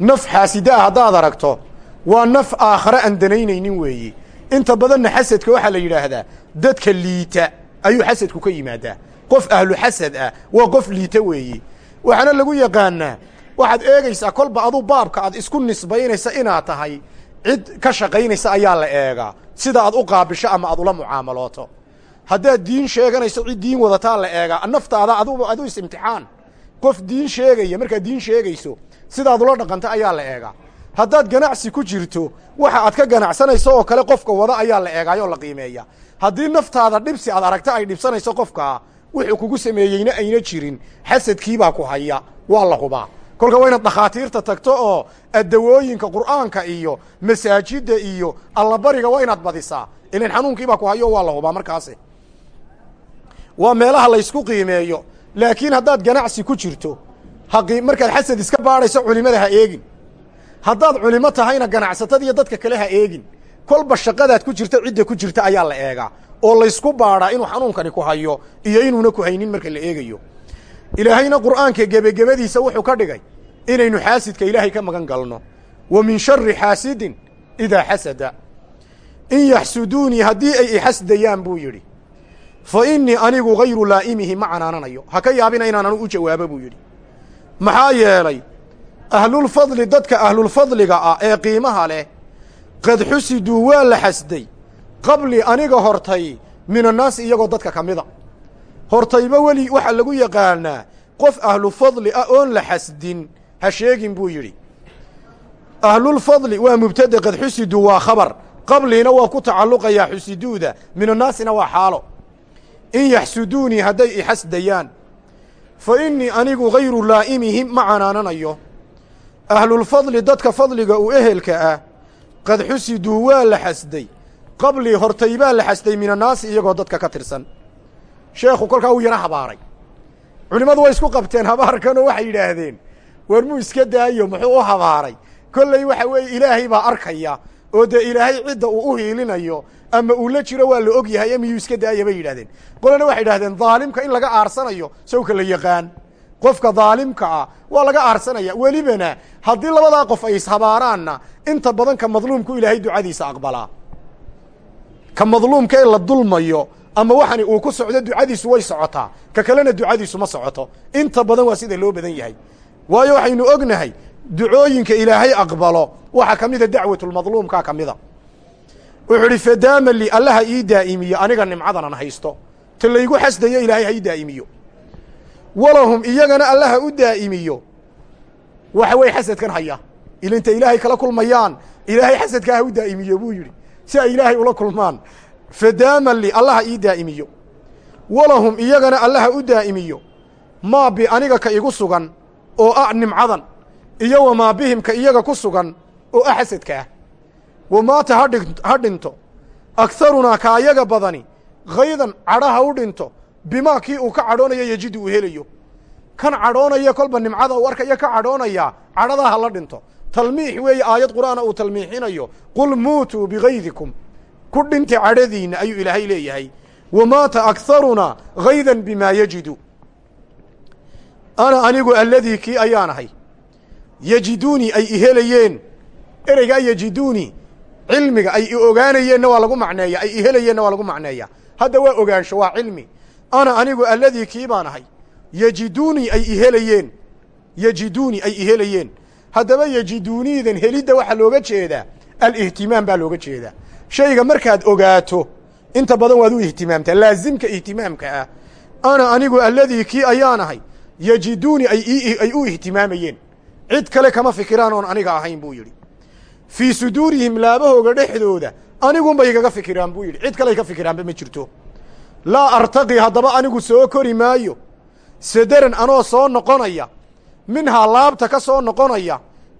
naf xaasida ah haddaad aragto waa naf aakhare aan danaynaynin weeye inta badanna xasadka waxaa la yidhaahdaa dadka liita ayuu xasadku ka yimaadaa. Qof ahlu xasad ah waa qof liita weeye waxaana lagu yaqaanaa waxaad eegaysaa kolba adu baabka aad isku nisbaynaysa inaad tahay. Cid ka shaqaynaysa ayaa la eegaa. Sida aad u qaabisho ama aad ula mucaamalooto haddaad diin sheeganayso cid diin wadataa la eegaa. Naftaada adu adu is imtixaan. Qof diin sheegaya markaad diin sheegayso sidaad ula dhaqanta ayaa la eegaa. Haddaad ganacsi ku jirto waxa aad ka ganacsanayso oo kale qofka wada ayaa la eegaayoo la qiimeeya haddii naftaada dhibsi aad aragta ay dhibsanayso qofkaa wuxuu kugu sameeyeyna ayna jirin. Xasadkiibaa ku haya waa la hubaa. Kolka waa inaad dhakhaatiirta tagto oo addawooyinka qur'aanka iyo masaajidda iyo allabariga waa inaad badisaa. Ilan xanuunkiibaa ku hayo waa la hubaa markaasi. Waa meelaha laysku qiimeeyo laakiin haddaad ganacsi ku jirto haqi markaad xasad iska baadhayso culimada ha eegin. Haddaad culimo tahayna ganacsatada iyo dadka kale ha eegin kolba shaqadaad ku jirta cidda ku jirta ayaa la eegaa. Oo laysku baadhaa inuu xanuunkani ku hayo iyo inuuna ku haynin marka la eegayo. Ilaahayna qur'aanka gebagebadiisa wuxuu ka dhigay inaynu xaasidka ilaahay ka magan galno. Wa min shari xaasidin idaa xasada. In yaxsuduunii haddii ay ixasdayaan buu yidhi. Fa innii anigu hayru laa'imihi ma canaananayo. Ha ka yaabina inaan anu u jawaabo buu yidhi. Maxaa yeelay ahlulfadli dadka ahlulfadliga ah ee qiimaha leh qad xusiduu waa la xasday. Qabli aniga hortay min annaasi iyagoo dadka ka mida. Hortayba weli waxaa lagu yaqaanaa qof ahlu fadli ah oon la xasdin ha sheegin buu yidhi. Ahlulfadli waa mubtade qad xusiduu waa khabar. Qabliina waa ku tacalluqayaa xusiduuda min annaasina waa xaalo. In yaxsuduunii hadday ixasdayaan fa innii anigu hayru laa'imihim ma canaananayo. Ahlulfadli dadka fadliga u ehelka ah qad xusiduu waa la xasday. Qablii hortay baa la xasday min annaasi iyagoo dadka ka tirsan. Sheekhu kolkaa uu yara habaaray. Culimmadu way isku qabteen habaarkanoo waxay yidhaahdeen war muu iska daayo muxuu u habaaray? Kolley waxa weeye ilaahay baa arkaya oo dee ilaahay cidda uu u hiilinayo ama uu la jiro waa la og yahay e miyuu iska daaya bay yidhahdeen qolana waxay idhahdeen daalimka in laga aarsanayo sawka la yaqaan qofka daalimka ah waa laga aarsanaya. Welibana haddii labadaa qof ay ishabaaraanna inta badan ka madluumku ilaahay ducadiisa aqbalaa ka madluumka ee la dulmayo ama waxani uu ku socdo ducadiisu way socotaa. Ka kalena ducadiisu ma socoto. Inta badan waa sida loo badan yahay. Waayo waxaynu ognahay ducooyinka ilaahay aqbalo waxaa ka mida dacwatulmadluumkaa ka mida. Wuxuu idhi fadaama li allaha ii daa'imiyo aniga nimcadanan haysto. Ta laygu xasdayo ilaahay ha ii daa'imiyo walahum iyagana allaha u daa'imiyo. Waxa weeye xasadkan haya. Ilinta ilaahay kala kulmayaan. Ilaahay xasadkaa ha u daa'imiyo buu yidhi. Si ay ilaahay ula kulmaan. Fadaaman li allaha ii daa'imiyo. Walahum iyagana allaha u daa'imiyo. Maa bi aniga ka igu sugan oo ah nimcadan iyo wamaa bihim ka iyaga ku sugan oo ah xasadka ah. Wamaata hadhi ha dhinto. Akharunaa ka ayaga badani khaydan cadha ha u dhinto bimaa kii uu ka cadhoonayo yejidu uu helayo. Kan cadhoonaya kolba nimcada uu arkaya ka cadhoonayaa cadhadaa ha la dhinto. Talmiix weeye aayad qur'aana uu talmiixinayo qul muutuu bigaydikum ku dhinta cadhadiinna ayuu ilaahay leeyahay. Wamaata akharunaa haydan bimaa yejidu ana anigu alladii kii ayaan ahay. Yejiduunii ay ihelayeen ereygaa yejiduunii cilmiga ay i ogaanayeenna waa lagu macneeya ay ihelayeenna waa lagu macneeya. Hadda waa ogaansho waa cilmi ana anigu alladii kii baan ahay. Yejiduunii ay ihelayeen yejiduunii ay ihelayeen haddaba yejiduuniidan helidda waxaa looga jeedaa alihtimaam baa looga jeedaa. Shayga markaad ogaato inta badan waad u ihtimaamtaa laazimka ihtimaamka ah. Ana anigu alladii kii ayaan ahay. Yejiduunii ay ay u ihtimaamayeen cid kale kama fikiraan oon aniga ahayn buu yidhi. Fii suduurihim laabahooga dhexdooda anigunbay igaga fikiraan buu yidhi. Cid kale ay ka fikiraanba ma jirto laa artaqi haddaba anigu soo kori maayo. Sadaran anoo soo noqonaya minhaa laabta ka soo noqonaya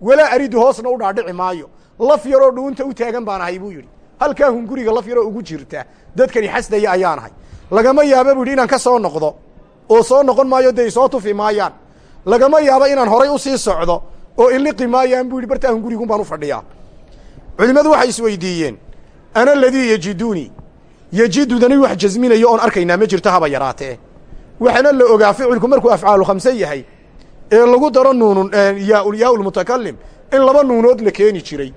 walaa aridu hoosna u dhaadhici maayo. Laf yaroo dhuunta u taagan baan ahay buu yidhi. Halkaa hunguriga laf yaroo ugu jirta. Dadkani xasdaya ayaan ahay. Lagama yaaba buu yidhi inaan ka soo noqdo. Oo soo noqon maayo dee isoo tufi maayaan. Lagama yaabo inaan horay u sii socdo. Oo iliqi maayaan buu yidhi bartaa hungurigun baan u fadhiyaa. Culimmadu waxay isweydiiyeen ana aladii yejiduunii yejidudani wax jasminayo oon arkaynaa ma jirto haba yaraatee. Waxaana la ogaa ficilku markuu afcaalu khamse yahay ee lagu daro nuunun yaa lmutakalim in laba nuunood la keeni jiray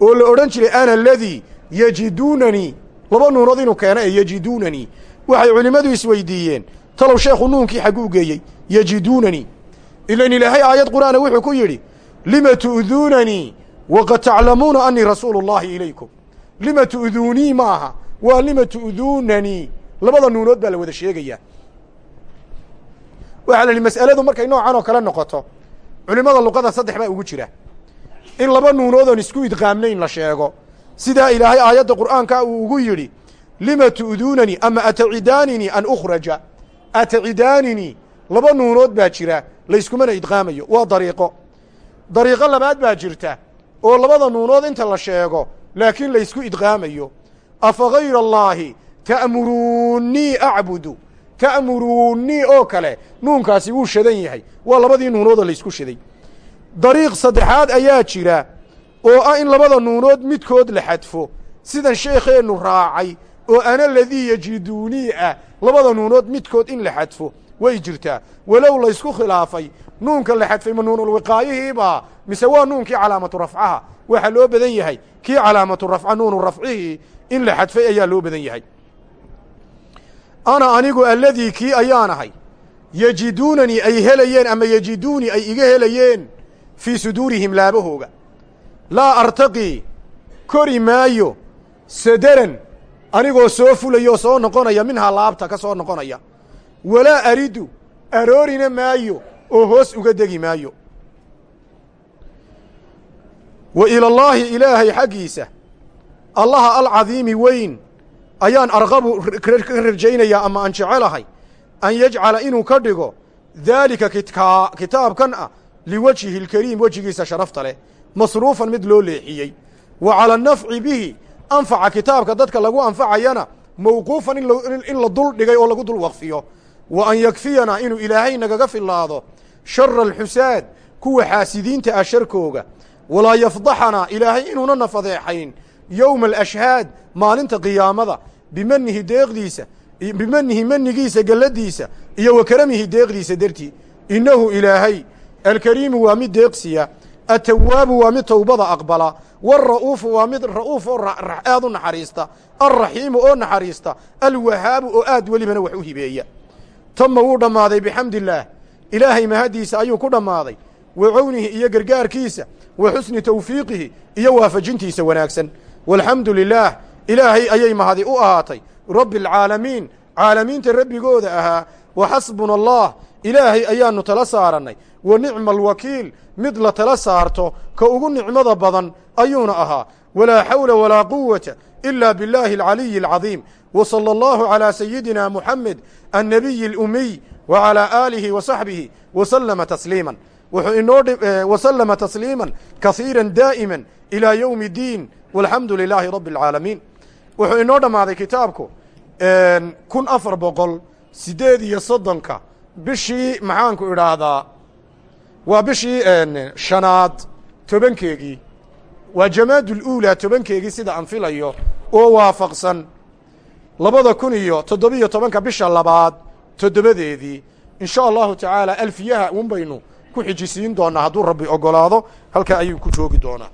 oo la odhan jiray ana aladii yejiduunanii laba nuunood inuu keeno ee yejiduunanii waxay culimmadu isweydiiyeen talow sheekhu nuunkii xagguu geeyey yejiduunanii ilan ilaahay aayad qur'aana wuxuu ku yidhi lima tu'duunanii waqad taclamuuna anii rasuulu llaahi ilaykum. Lima tu'duunii ma aha waa lima tu'duunanii labada nuunood baa la wada sheegayaa waxaa la yidhi mas'aladu markay noocan oo kale noqoto culimmada luqada saddex baa ugu jira. In laba nuunood oon isku idqaamnayn la sheego. Sidaa ilaahay aayadda qur'aanka uu ugu yidhi lima tu'duunanii ama atacidaaninii an ukhraja? Atacidaaninii laba nuunood baa jira layskumana idqaamayo. Waa dariiqo. Dariiqo labaad baa jirta oo labada nuunood inta la sheego laakiin laysku idqaamayo afa gayra allaahi ta'muruunnii acbudu ta'muruunnii oo kale nuunkaasi wuu shadan yahay waa labadii nuunoodoo laysku shaday dariiq saddexaad ayaa jira oo ah in labada nuunood midkood la xadfo sidan sheekheennu raacay oo ana ladii yejiduunii ah labada nuunood midkood in la xadfo way jirtaa walow laysku khilaafay nuunka la xadfay ma nuunulwiqaayihiibaa mise waa nuunkii calaamatu rafcaha waxaa loo badan yahay kii calaamatu rafca nuunu rafcihii in la xadfay ayaa loo badan yahay. Ana anigu alladii kii ayaan ahay yejiduunanii ay helayeen ama yejiduunii ay iga helayeen fii suduurihim laabahooga. Laa artaqii kori maayo sadaran anigoo soo fulaya oo soo noqonaya minhaa laabta ka soo noqonaya. Walaa aridu aroorina maayo oo hoos uga degi maayo. Wa ilallaahi ilaahay xaggiisa allaha alcadiimi weyn ayaan arqabu ka rajaynayaa ama aan jecelahay an yajcala inuu ka dhigo daalika kitaabkan ah liwajhihi اlkariim wejigiisa sharafta leh masruufan mid loo leexiyey. Wa cala anafci bihi anfaca kitaabka dadka lagu anfacayana mawquufan in la dul dhigay oo lagu dul waqfiyo. Wa an yakfiyanaa inuu ilaahay nagaga filaado shara alxusaad kuwa xaasidiinta ah sharkooga. Walaa yafdaxanaa ilaahay inuunana fadeexayn yowma alashhaad maalinta qiyaamada bimanihi deeqdiisa bimanihi manigiisa galladiisa iyo wa karamihi deeqdiisa dartii innahu ilaahay alkariimu waa mid deeqsiya atawaabu waa mid towbada aqbala waalra'uufu waa mid ra'uuf oo aad u naxariista alraxiimu oo naxariista alwahaabu oo aad welibana wax u hibeeya tama wuu dhammaaday bixamdillaah ilaahay mahaddiisa ayuu ku dhammaaday wa cownihi iyo gargaarkiisa wa xusni tawfiiqihi iyo waafajintiisa wanaagsan walxamdu lilaah ilaahay ayay mahadi u ahaatay. Rabbi alcaalamiin caalamiinta rabbigooda ahaa wa xasbuna allah ilaahay ayaannu tala saarannay wa nicma alwakiil mid la tala saarto ka ugu nicmada badan ayuuna ahaa. Walaa xawla walaa quwata ilaa billaahi alcaliyi alcadiim wa sala allahu calaa sayidina muxamed annabiyi alumiy wa calaa aalihi wa saxbihi wa sallama tasliiman. Wuxuu inoo eh, wasallama tasliiman kasiiran daa'iman ilaa yowmi walxamdu lilaahi rabbi alcaalamiin wuxuu inoo dhammaaday kitaabku kun afar boqol siddeed iyo soddonka. Bishii maxaanku idhaahdaa? Waa bishii shanaad tobankeegii. Waa jamaaduluulaa tobankeegii sida aan filayo oo waafaqsan. Labada kun iyo toddobiyo tobanka bisha labaad toddobadeedii. In sha allahu tacaala alfiyaha un baynu ku xijisiin doonaa hadduu rabbi ogolaado halkaa ayuu ku joogi doonaa